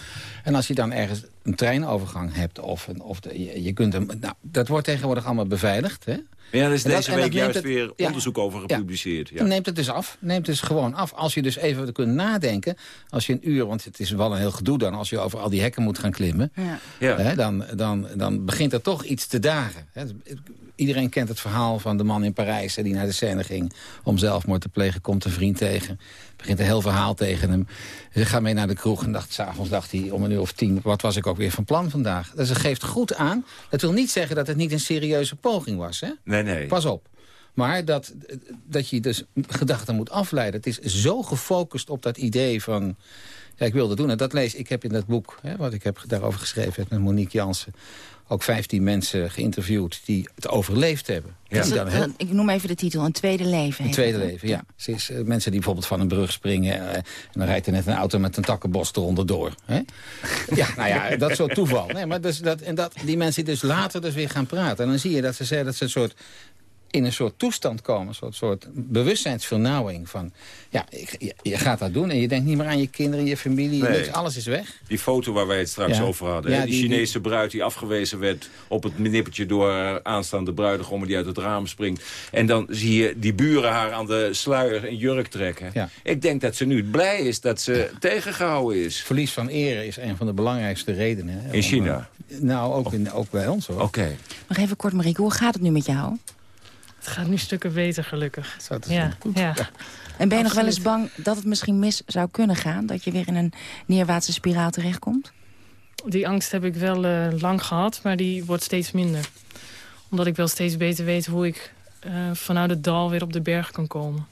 En als je dan ergens een treinovergang hebt... of, een, of de, je, je kunt hem, nou, dat wordt tegenwoordig allemaal beveiligd. Hè? Ja, er is deze dat week juist het- weer ja. onderzoek over gepubliceerd. Ja. Dan neemt het dus af. Neemt het dus gewoon af. Als je dus even kunt nadenken. Als je een uur, want het is wel een heel gedoe dan... als je over al die hekken moet gaan klimmen. Ja. Ja. Hè, dan, dan, dan begint er toch iets te dagen. Hè. Iedereen kent het verhaal van de man in Parijs... die naar de scène ging om zelfmoord te plegen. Komt een vriend tegen. Begint een heel verhaal tegen hem. Ze gaat mee naar de kroeg en dacht, s'avonds dacht hij om een uur of tien... wat was ik ook weer van plan vandaag? Dus het geeft goed aan. Dat wil niet zeggen dat het niet een serieuze poging was. Hè? Nee, nee. Pas op. Maar dat, dat je dus gedachten moet afleiden. Het is zo gefocust op dat idee van... Ja, ik wil dat doen. En dat lees ik. heb in dat boek, hè, wat ik heb daarover geschreven... met Monique Jansen, ook 15 mensen geïnterviewd... die het overleefd hebben. Heel- ik noem even de titel, Een Tweede Leven. een tweede het, leven, ja. Is, eh, mensen die bijvoorbeeld van een brug springen... eh, en dan rijdt er net een auto met een takkenbos eronder door. Hè? Ja, nou ja, dat soort toeval. Nee, maar dus dat, en dat, die mensen die dus later dus weer gaan praten... en dan zie je dat ze zeggen dat ze een soort in een soort toestand komen. Een soort, soort bewustzijnsvernauwing van... ja, je, je gaat dat doen en je denkt niet meer aan je kinderen, je familie. Nee. niks, alles is weg. Die foto waar wij het straks Ja. over hadden. Ja, die, die- Chinese bruid die afgewezen werd op het nippertje door haar aanstaande bruidegom die uit het raam springt. En dan zie je die buren haar aan de sluier en jurk trekken. Ja. Ik denk dat ze nu blij is dat ze tegengehouden is. Verlies van ere is een van de belangrijkste redenen. hè, In om, China? eh, nou, ook, in, ook bij ons hoor. Oké. Nog even kort, Marieke, hoe gaat het nu met jou? Het gaat nu stukken beter, gelukkig. dat ja, ja. En ben je nog wel eens bang dat het misschien mis zou kunnen gaan? Dat je weer in een neerwaartse spiraal terechtkomt? Die angst heb ik wel eh, lang gehad, maar die wordt steeds minder. Omdat ik wel steeds beter weet hoe ik eh, vanuit het dal weer op de berg kan komen.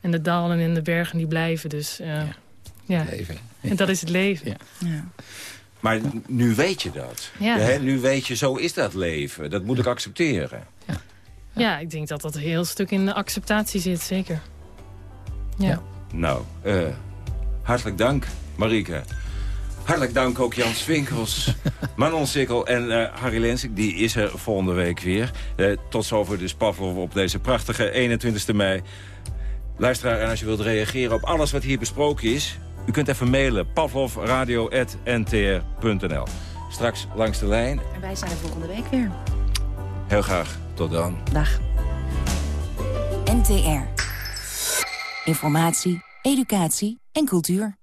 En de dalen en de bergen die blijven, dus eh, ja. Leven. En dat is het leven. Ja. Maar nu weet je dat. Ja. Hè? Nu weet je, zo is dat leven. Dat moet ik accepteren. Ja, ik denk dat dat een heel stuk in de acceptatie zit, zeker. Ja. Nou, eh, hartelijk dank, Marieke. Hartelijk dank ook Jan Swinkels, Manon Sikkel en eh, Harry Lensink. Die is er volgende week weer. Eh, tot zover dus Pavlov op deze prachtige 21 mei. Luisteraar, en als je wilt reageren op alles wat hier besproken is... u kunt even mailen pavlovradio.ntr.nl. Straks langs de lijn. En wij zijn er volgende week weer. Heel graag. Tot dan. Dag. NTR. Informatie, educatie en cultuur.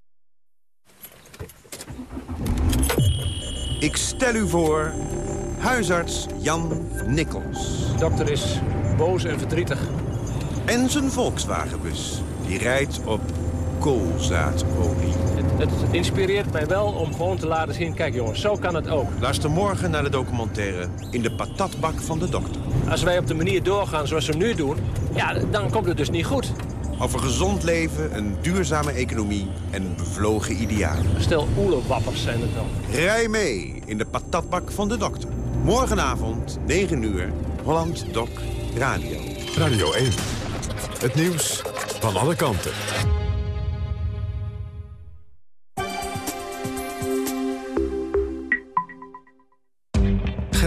Ik stel u voor huisarts Jan Nikkels. De dokter is boos en verdrietig. En zijn Volkswagenbus. Die rijdt op koolzaadolie. Het, het inspireert mij wel om gewoon te laten zien... kijk jongens, zo kan het ook. Luister morgen naar de documentaire In de patatbak van de dokter. Als wij op de manier doorgaan zoals we nu doen... ja, dan komt het dus niet goed. Over gezond leven, een duurzame economie en bevlogen idealen. Stel oelewappers zijn het dan. Rij mee in de patatbak van de dokter. Morgenavond, 9 uur, Holland Doc Radio. Radio 1. Het nieuws van alle kanten.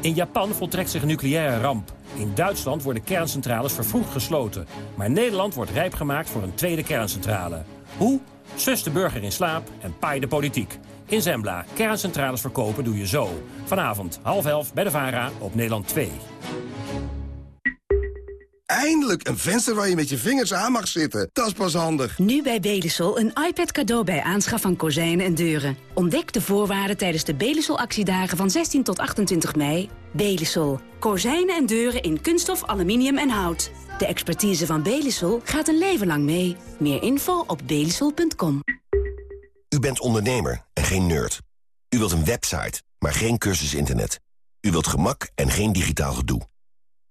In Japan voltrekt zich een nucleaire ramp. In Duitsland worden kerncentrales vervroegd gesloten. Maar Nederland wordt rijp gemaakt voor een tweede kerncentrale. Hoe? Sus de burger in slaap en paai de politiek. In Zembla, kerncentrales verkopen doe je zo. Vanavond, half elf, bij de VARA op Nederland 2. Eindelijk een venster waar je met je vingers aan mag zitten. Dat is pas handig. Nu bij Belisol een iPad cadeau bij aanschaf van kozijnen en deuren. Ontdek de voorwaarden tijdens de Belisol actiedagen van 16 tot 28 mei. Belisol. Kozijnen en deuren in kunststof, aluminium en hout. De expertise van Belisol gaat een leven lang mee. Meer info op belisol.com. U bent ondernemer en geen nerd. U wilt een website, maar geen cursus internet. U wilt gemak en geen digitaal gedoe.